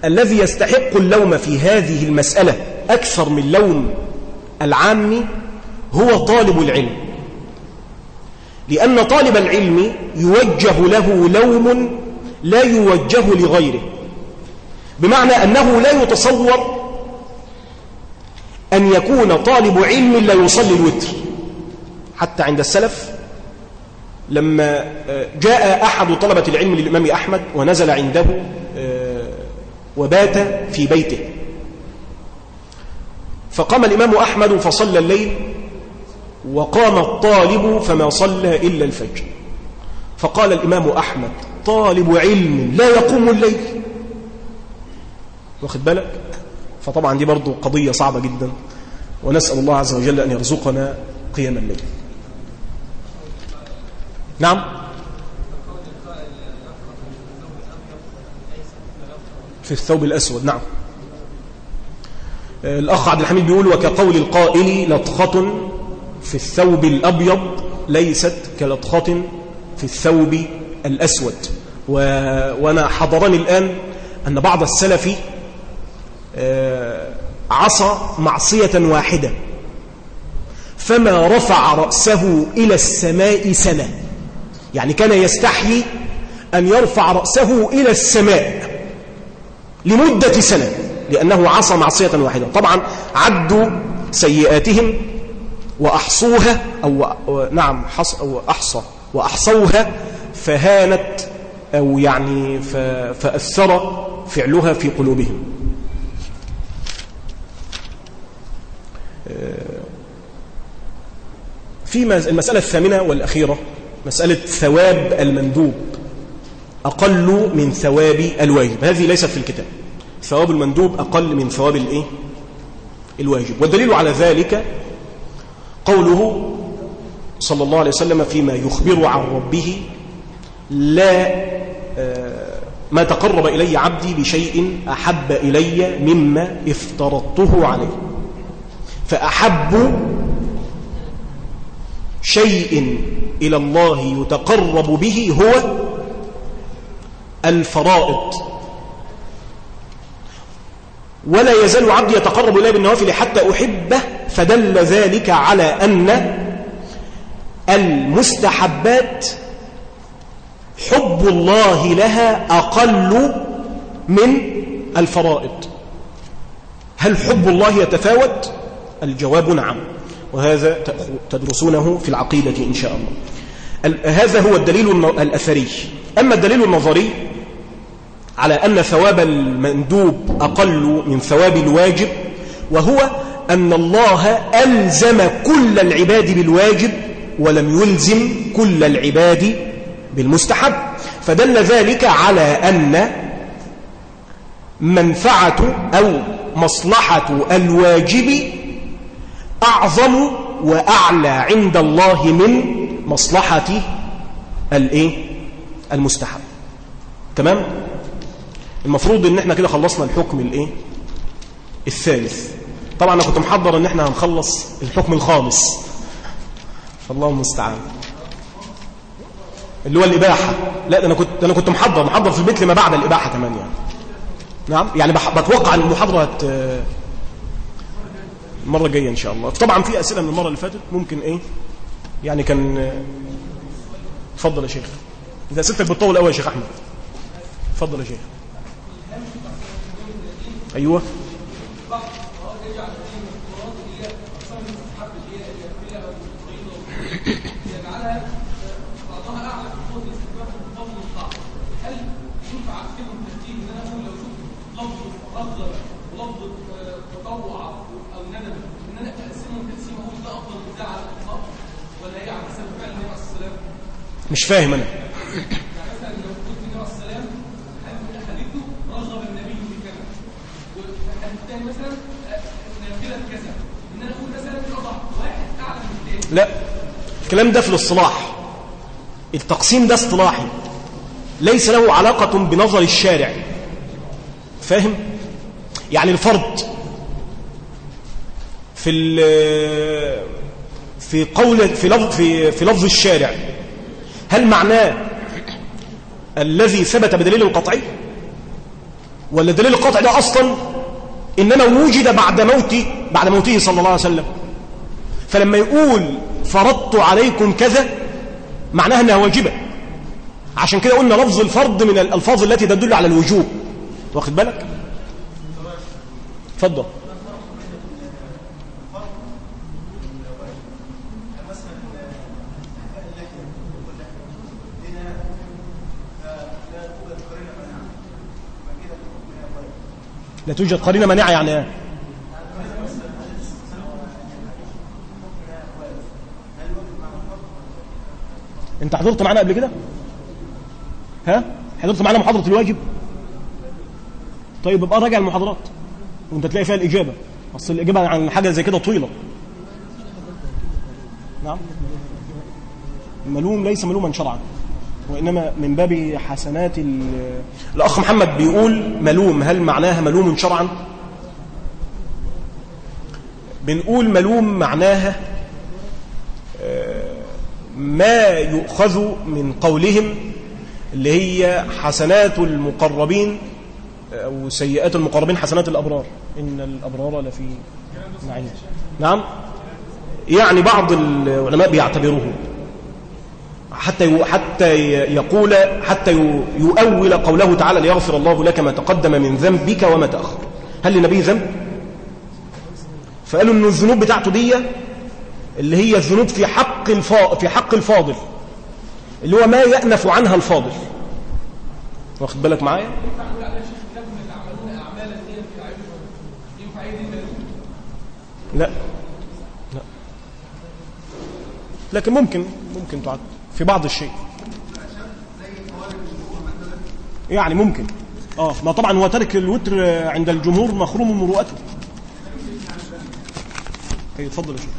الذي يستحق اللوم في هذه المسألة أكثر من لوم العام هو طالب العلم. لأن طالب العلم يوجه له لوم لا يوجه لغيره. بمعنى أنه لا يتصور أن يكون طالب علم لا يصلي الوتر. حتى عند السلف لما آه، جاء أحد طلبة العلم للإمام أحمد ونزل عنده آه، وبات في بيته. فقام الإمام أحمد فصلى الليل وقام الطالب فما صلى إلا الفجر. فقال الإمام أحمد طالب علم لا يقوم الليل. واخد بالك؟ فطبعا دي برضو قضية صعبة جدا. ونسأل الله عز وجل أن يرزقنا قيام الليل. نعم؟ في الثوب الأسود نعم. الأخ عبد الحميد بيقول وكقول القائل لطخة في الثوب الأبيض ليست كلطخة في الثوب الأسود. و... وأنا حضرني الآن أن بعض السلف آه، عصى معصية واحدة فما رفع رأسه إلى السماء سنة. يعني كان يستحيي أن يرفع رأسه إلى السماء لمدة سنة لأنه عصى معصية واحدة. طبعا عدوا سيئاتهم وأحصوها أو نعم حص أو أحصى وأحصوها فهانت أو يعني فأثر فعلها في قلوبهم. في المسألة الثامنة والأخيرة مسألة ثواب المندوب أقل من ثواب الواجب. هذه ليست في الكتاب. ثواب المندوب أقل من ثواب الإيه؟ الواجب. والدليل على ذلك قوله صلى الله عليه وسلم فيما يخبر عن ربه لا آه، ما تقرب إلي عبدي بشيء أحب إلي مما افترضته عليه. فأحب شيء إلى الله يتقرب به هو الفرائض. ولا يزال عبدي يتقرب إليه بالنوافل حتى أحبه فدل ذلك على أن المستحبات حب الله لها أقل من الفرائض. هل حب الله يتفاوت؟ الجواب نعم وهذا تدرسونه في العقيدة إن شاء الله. هذا هو الدليل الأثري. أما الدليل النظري على أن ثواب المندوب أقل من ثواب الواجب وهو أن الله ألزم كل العباد بالواجب ولم يلزم كل العباد بالمستحب. فدل ذلك على أن منفعة أو مصلحة الواجب أعظم وأعلى عند الله من مصلحة؟ المستحب. تمام؟ المفروض إن إحنا كده خلصنا الحكم الإيه؟ الثالث. طبعا أنا كنت محضر إن إحنا هنخلص الحكم الخامس. فالله المستعان. اللي هو الإباحة. لا ده أنا كنت أنا كنت محضر محضر في البيت لما بعد الإباحة كمان يعني. نعم؟ يعني بتوقع إن المحاضرة. المرة الجاية إن شاء الله. طبعا في أسئلة من المرة اللي فاتت. ممكن إيه؟ يعني كان اتفضل يا شيخ. إذا أسئلتك بتطول قوي يا شيخ أحمد. اتفضل يا شيخ. أيوه. مش فاهم أنا. لا. الكلام ده في الاصطلاح. التقسيم ده اصطلاحي. ليس له علاقة بنظر الشارع. فاهم؟ يعني الفرض في في قول في لفظ في في لفظ الشارع. هل معناه الذي ثبت بدليل القطعي ولا دليل القطع ده أصلا إنما وجد بعد موته بعد موته صلى الله عليه وسلم؟ فلما يقول فرضت عليكم كذا معناها إنها واجبة. عشان كده قلنا لفظ الفرض من الألفاظ التي تدل على الوجوب. واخد بالك؟ اتفضل. لا توجد قرينة مانعة يعني انت حضرت معانا قبل كده؟ ها؟ حضرت معانا محاضرة الواجب؟ طيب ابقى راجع المحاضرات. وانت تلاقي فيها الإجابة. أصل الإجابة عن حاجة زي كده طويلة. نعم. ملوم ليس ملوما شرعا. وإنما من باب حسنات الأخ محمد بيقول ملوم. هل معناها ملوم شرعا؟ بنقول ملوم معناها آه، ما يؤخذ من قولهم اللي هي حسنات المقربين أو سيئات المقربين حسنات الأبرار. إن الأبرار لفي نعيم. نعم؟ يعني بعض العلماء بيعتبروه. حتى حتى يقول حتى يؤول قوله تعالى ليغفر الله لك ما تقدم من ذنبك وما تأخر. هل للنبي ذنب؟ فقالوا إن الذنوب بتاعته دي اللي هي الذنوب في حق في حق الفاضل. اللي هو ما يأنف عنها الفاضل. واخد بالك معايا؟ لا. لا. لكن ممكن ممكن تعد في بعض الشيء. يعني ممكن. آه ما طبعا هو ترك الوتر عند الجمهور مخروم من اي اتفضل يا شيخ.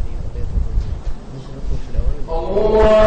الله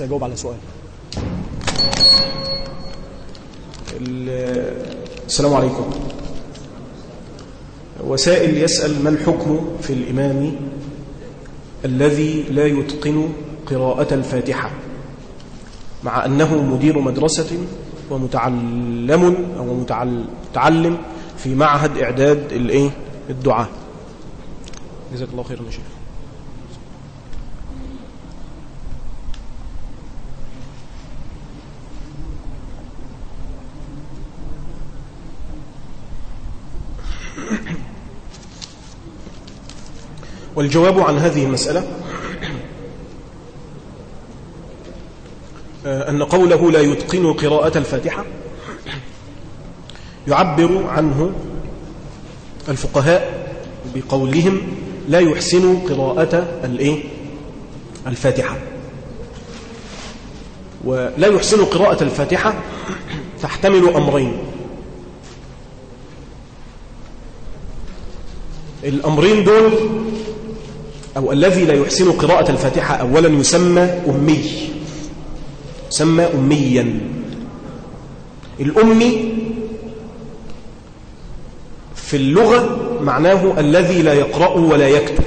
أجاوب على سؤال. السلام عليكم. وسائل يسأل ما الحكم في الإمام الذي لا يتقن قراءة الفاتحة مع أنه مدير مدرسة ومتعلم أو متعلم في معهد إعداد الدعاء جزاك الله خيرا يا شيخ. والجواب عن هذه المسألة آه، أن قوله لا يتقن قراءة الفاتحة يعبر عنه الفقهاء بقولهم لا يحسن قراءة الإيه؟ الفاتحة. ولا يحسن قراءة الفاتحة تحتمل أمرين. الأمرين دول أو الذي لا يحسن قراءة الفاتحة أولا يسمى أمي. يسمى أميا. الأمي في اللغة معناه الذي لا يقرأ ولا يكتب.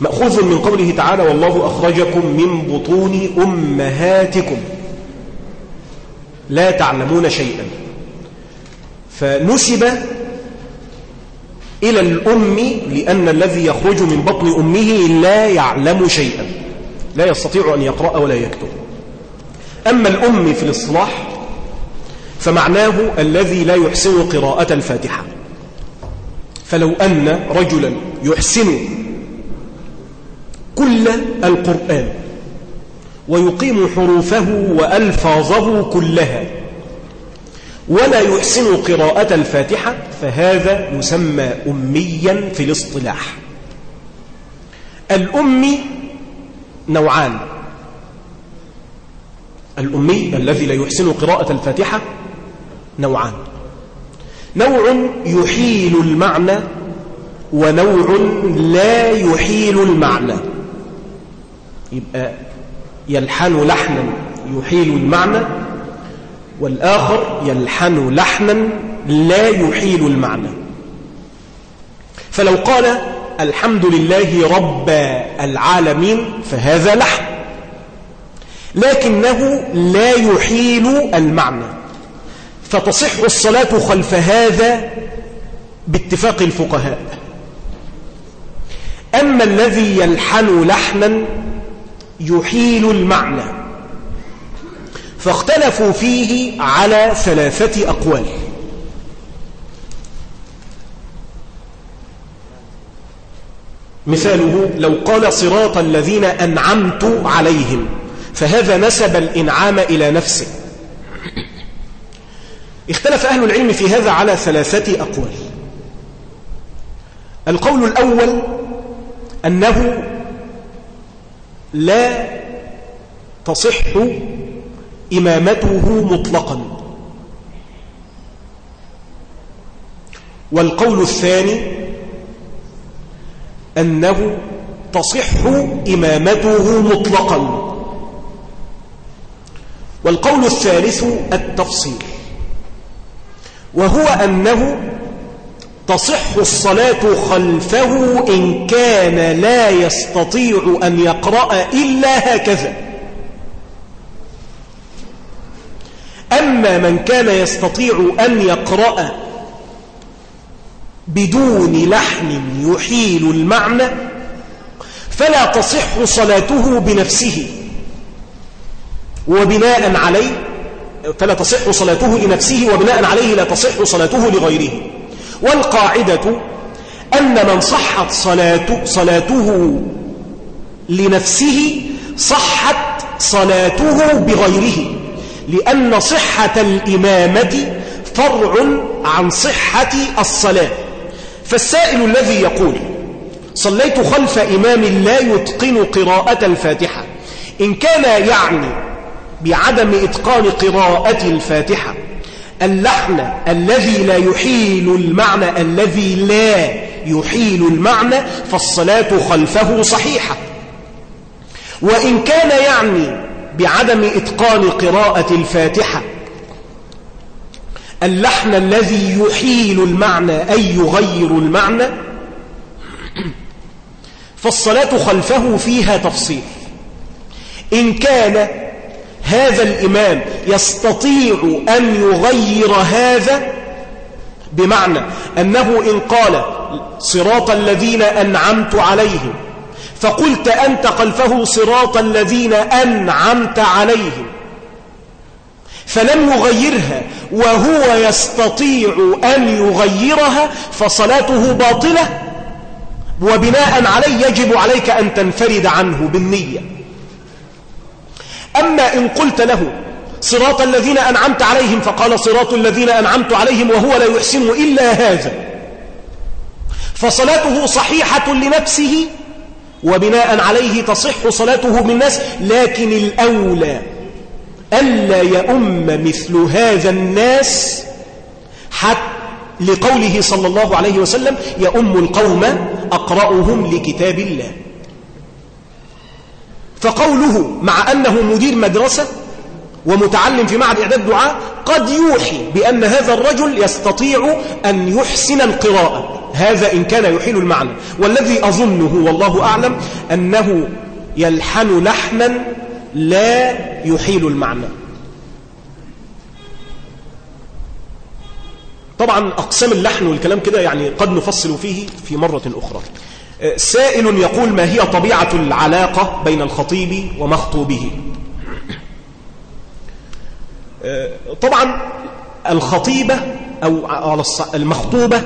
مأخوذ من قوله تعالى والله أخرجكم من بطون أمهاتكم. لا تعلمون شيئا. فنسب إلى الأم لأن الذي يخرج من بطن أمه لا يعلم شيئا. لا يستطيع أن يقرأ ولا يكتب. أما الأم في الإصلاح فمعناه الذي لا يحسن قراءة الفاتحة. فلو أن رجلا يحسن كل القرآن ويقيم حروفه وألفاظه كلها ولا يحسن قراءة الفاتحة فهذا يسمى أميا في الاصطلاح. الأمي نوعان. الأمي الذي لا يحسن قراءة الفاتحة نوعان. نوع يحيل المعنى ونوع لا يحيل المعنى. يبقى يلحن لحنا يحيل المعنى والآخر يلحن لحنا لا يحيل المعنى. فلو قال الحمد لله رب العالمين فهذا لحن. لكنه لا يحيل المعنى. فتصح الصلاة خلف هذا باتفاق الفقهاء. أما الذي يلحن لحنا يحيل المعنى. فاختلفوا فيه على ثلاثة أقوال. مثاله لو قال صراط الذين أنعمت عليهم فهذا نسب الإنعام إلى نفسه. اختلف أهل العلم في هذا على ثلاثة أقوال. القول الأول أنه لا تصح إمامته مطلقا. والقول الثاني أنه تصح إمامته مطلقا. والقول الثالث التفصيل وهو أنه تصح الصلاة خلفه إن كان لا يستطيع أن يقرأ إلا هكذا. أما من كان يستطيع أن يقرأ بدون لحن يحيل المعنى فلا تصح صلاته بنفسه. وبناء عليه فلا تصح صلاته لنفسه وبناء عليه لا تصح صلاته لغيره. والقاعدة أن من صحت صلاته, صلاته لنفسه صحت صلاته بغيره. لأن صحة الإمامة فرع عن صحة الصلاة. فالسائل الذي يقول صليت خلف إمام لا يتقن قراءة الفاتحة إن كان يعني بعدم إتقان قراءة الفاتحة اللحن الذي لا يحيل المعنى الذي لا يحيل المعنى فالصلاة خلفه صحيحة. وإن كان يعني بعدم إتقان قراءة الفاتحة اللحن الذي يحيل المعنى أي يغير المعنى. فالصلاة خلفه فيها تفصيل. إن كان هذا الإمام يستطيع أن يغير هذا بمعنى أنه إن قال صراط الذين أنعمت عليهم فقلت أنت خلفه صراط الذين أنعمت عليهم. فلم يغيرها وهو يستطيع أن يغيرها فصلاته باطلة وبناء عليه يجب عليك أن تنفرد عنه بالنية. أما إن قلت له صراط الذين أنعمت عليهم فقال صراط الذين أنعمت عليهم وهو لا يحسن إلا هذا. فصلاته صحيحة لنفسه وبناء عليه تصح صلاته بالناس لكن الأولى ألا يؤم مثل هذا الناس حتى لقوله صلى الله عليه وسلم يؤم القوم أقرأهم لكتاب الله. فقوله مع أنه مدير مدرسة ومتعلم في معهد إعداد الدعاء قد يوحي بأن هذا الرجل يستطيع أن يحسن القراءة. هذا إن كان يحيل المعنى. والذي أظنه والله أعلم أنه يلحن لحنا لا يحيل المعنى. طبعا أقسام اللحن والكلام كده يعني قد نفصل فيه في مرة أخرى. سائل يقول ما هي طبيعة العلاقة بين الخطيب ومخطوبه؟ طبعا الخطيبة أو المخطوبة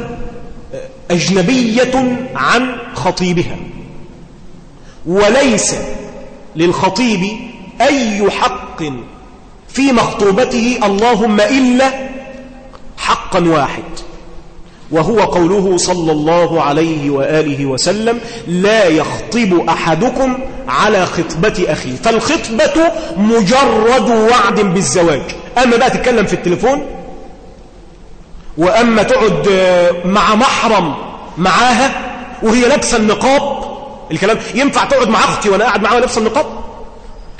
أجنبية عن خطيبها. وليس للخطيب أي حق في مخطوبته اللهم إلا حقا واحد. وهو قوله صلى الله عليه وآله وسلم لا يخطب أحدكم على خطبة أخيه. فالخطبة مجرد وعد بالزواج. أما بقى تتكلم في التليفون؟ وأما تقعد مع محرم معاها وهي لابسة النقاب الكلام ينفع تقعد مع أختي وأنا قاعد معاها لابسة النقاب؟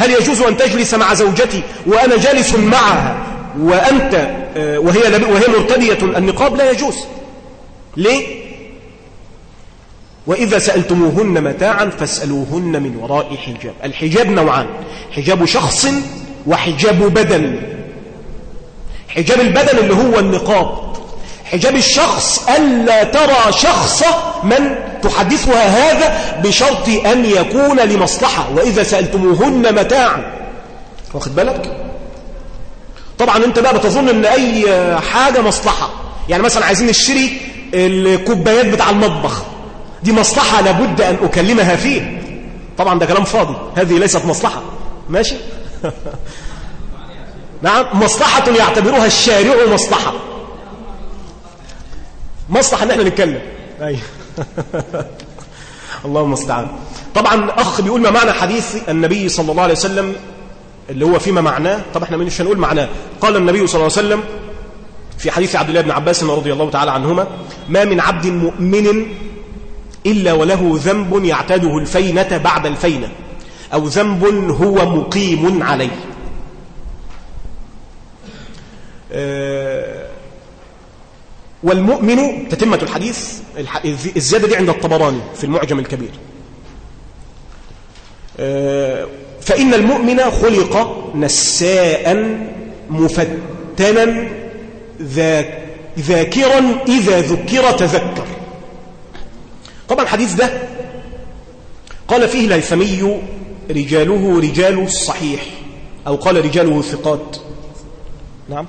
هل يجوز أن تجلس مع زوجتي وأنا جالس معها وأنت وهي, وهي مرتدية؟ النقاب لا يجوز. ليه؟ وإذا سألتموهن متاعا فاسألوهن من وراء حجاب. الحجاب نوعان حجاب شخص وحجاب بدن. حجاب البدن اللي هو النقاب. حجاب الشخص ألا ترى شخص من تحدثها هذا بشرط أن يكون لمصلحة وإذا سألتموهن متاعا واخد بالك؟ طبعا أنت بقى بتظن إن أي حاجة مصلحة. يعني مثلا عايزين نشتري الكوبايات بتاع المطبخ. دي مصلحة لابد أن أكلمها فيه. طبعا ده كلام فاضي. هذه ليست مصلحة. ماشي؟ نعم مصلحة يعتبرها الشارع مصلحة. مصلحة إن إحنا نتكلم. أيوه. اللهم المستعان طبعا أخ بيقول ما معنى حديث النبي صلى الله عليه وسلم اللي هو فيما معناه؟ طب إحنا مش هنقول معناه. قال النبي صلى الله عليه وسلم في حديث عبد الله بن عباس رضي الله تعالى عنهما ما من عبد مؤمن إلا وله ذنب يعتاده الفينة بعد الفينة أو ذنب هو مقيم عليه. والمؤمن تتمة الحديث الزيادة دي عند الطبراني في المعجم الكبير. فإن المؤمن خلق نساء مفتنا ذاكرا إذا ذكر تذكر. طبعا الحديث ده قال فيه الهيثمي رجاله رجال الصحيح أو قال رجاله ثقات. نعم.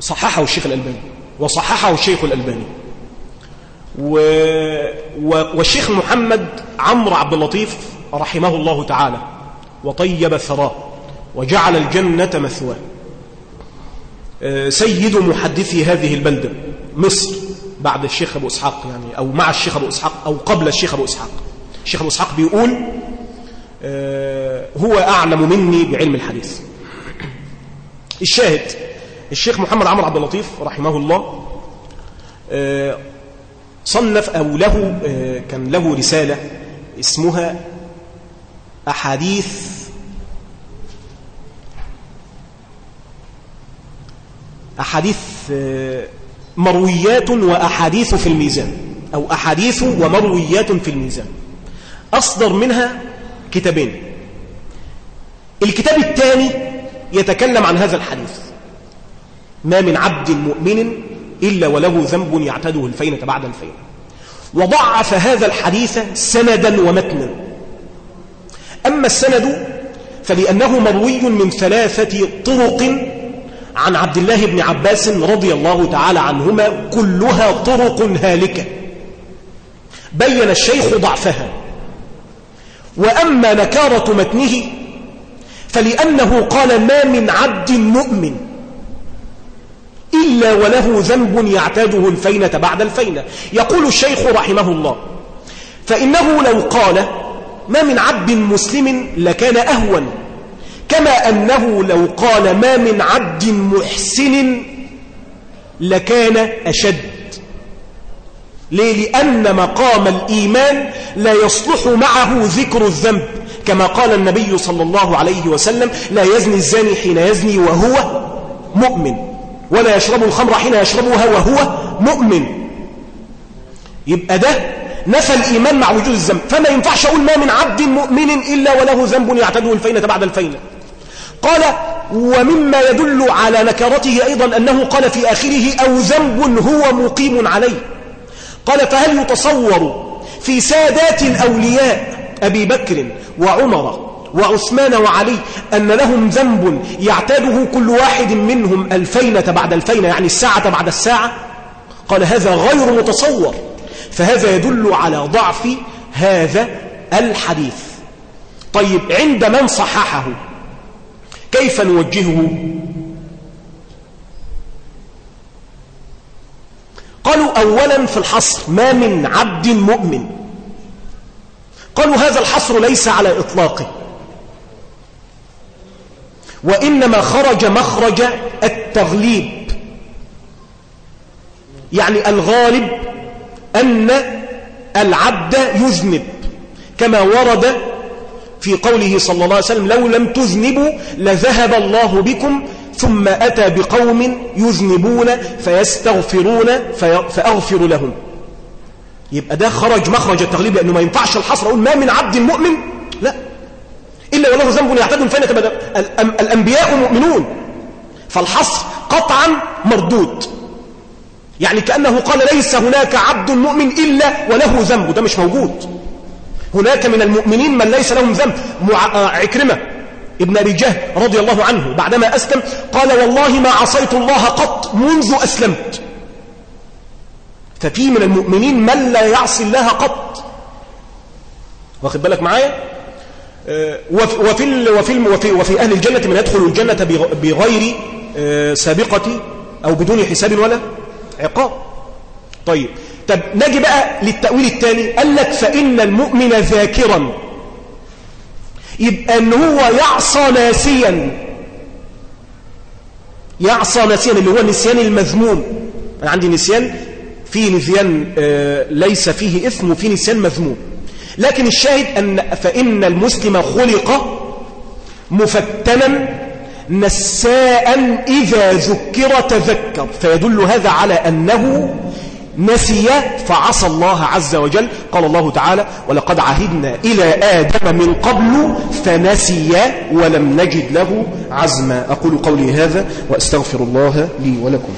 صححه الشيخ الألباني. وصححه الشيخ الألباني. و... و... والشيخ محمد عمرو عبد اللطيف رحمه الله تعالى وطيب ثراه وجعل الجنة مثواه. سيد محدثي هذه البلدة مصر بعد الشيخ أبو إسحاق يعني أو مع الشيخ أبو إسحاق أو قبل الشيخ أبو إسحاق. الشيخ أبو إسحاق بيقول هو أعلم مني بعلم الحديث. الشاهد الشيخ محمد عمر عبد اللطيف رحمه الله صنف أو له كان له رسالة اسمها أحاديث أحاديث مرويات وأحاديث في الميزان أو أحاديث ومرويات في الميزان. أصدر منها كتابين. الكتاب الثاني يتكلم عن هذا الحديث. ما من عبد مؤمن إلا وله ذنب يعتده الفينة بعد الفينة. وضعف هذا الحديث سندا ومتنا. أما السند فلأنه مروي من ثلاثة طرق عن عبد الله بن عباس رضي الله تعالى عنهما كلها طرق هالكة. بين الشيخ ضعفها. وأما نكارة متنه فلأنه قال ما من عبد مؤمن. إلا وله ذنب يعتاده الفينة بعد الفينة. يقول الشيخ رحمه الله فإنه لو قال ما من عبد مسلم لكان أهون. كما أنه لو قال ما من عبد محسن لكان أشد. ليه؟ لأن مقام الإيمان لا يصلح معه ذكر الذنب. كما قال النبي صلى الله عليه وسلم لا يزني الزاني حين يزني وهو مؤمن. ولا يشرب الخمر حين يشربها وهو مؤمن. يبقى ده نفى الإيمان مع وجود الذنب. فما ينفعش أقول ما من عبد مؤمن إلا وله ذنب يعتده الفينة بعد الفينة قال ومما يدل على نكرته أيضا أنه قال في آخره أو ذنب هو مقيم عليه. قال فهل يتصور في سادات الأولياء أبي بكر وعمر وعثمان وعلي أن لهم ذنب يعتاده كل واحد منهم الفينة بعد الفينة يعني الساعة بعد الساعة. قال هذا غير متصور فهذا يدل على ضعف هذا الحديث. طيب عند من صححه؟ كيف نوجهه؟ قالوا أولا في الحصر ما من عبد مؤمن. قالوا هذا الحصر ليس على إطلاقه. وإنما خرج مخرج التغليب. يعني الغالب أن العبد يذنب كما ورد في قوله صلى الله عليه وسلم لو لم تذنبوا لذهب الله بكم ثم أتى بقوم يذنبون فيستغفرون فأغفر لهم. يبقى ده خرج مخرج التغليب لأنه ما ينفعش الحصر. أقول ما من عبد مؤمن؟ لا. إلا وله ذنب يعتد فين الأنبياء مؤمنون. فالحصر قطعا مردود. يعني كأنه قال ليس هناك عبد مؤمن إلا وله ذنب. ده مش موجود. هناك من المؤمنين من ليس لهم ذنب. آه، عكرمة ابن جهل رضي الله عنه بعدما أسلم قال والله ما عصيت الله قط منذ أسلمت. ففي من المؤمنين من لا يعصي الله قط. واخد بالك معايا؟ وفي, وفي, وفي, وفي أهل الجنة من يدخل الجنة بغير آه، سابقة أو بدون حساب ولا عقاب. طيب. طب نجي بقى للتأويل الثاني قال لك فإن المؤمن ذاكرا. يبقى إن هو يعصى ناسيا. يعصى ناسيا اللي هو النسيان المذموم. أنا عندي نسيان في نسيان آه، ليس فيه إثم وفي نسيان مذموم. لكن الشاهد أن فإن المسلم خلق مفتنا نساء إذا ذكر تذكر. فيدل هذا على أنه نسي فعصى الله عز وجل. قال الله تعالى ولقد عهدنا إلى آدم من قبل فنسي ولم نجد له عزما. أقول قولي هذا وأستغفر الله لي ولكم.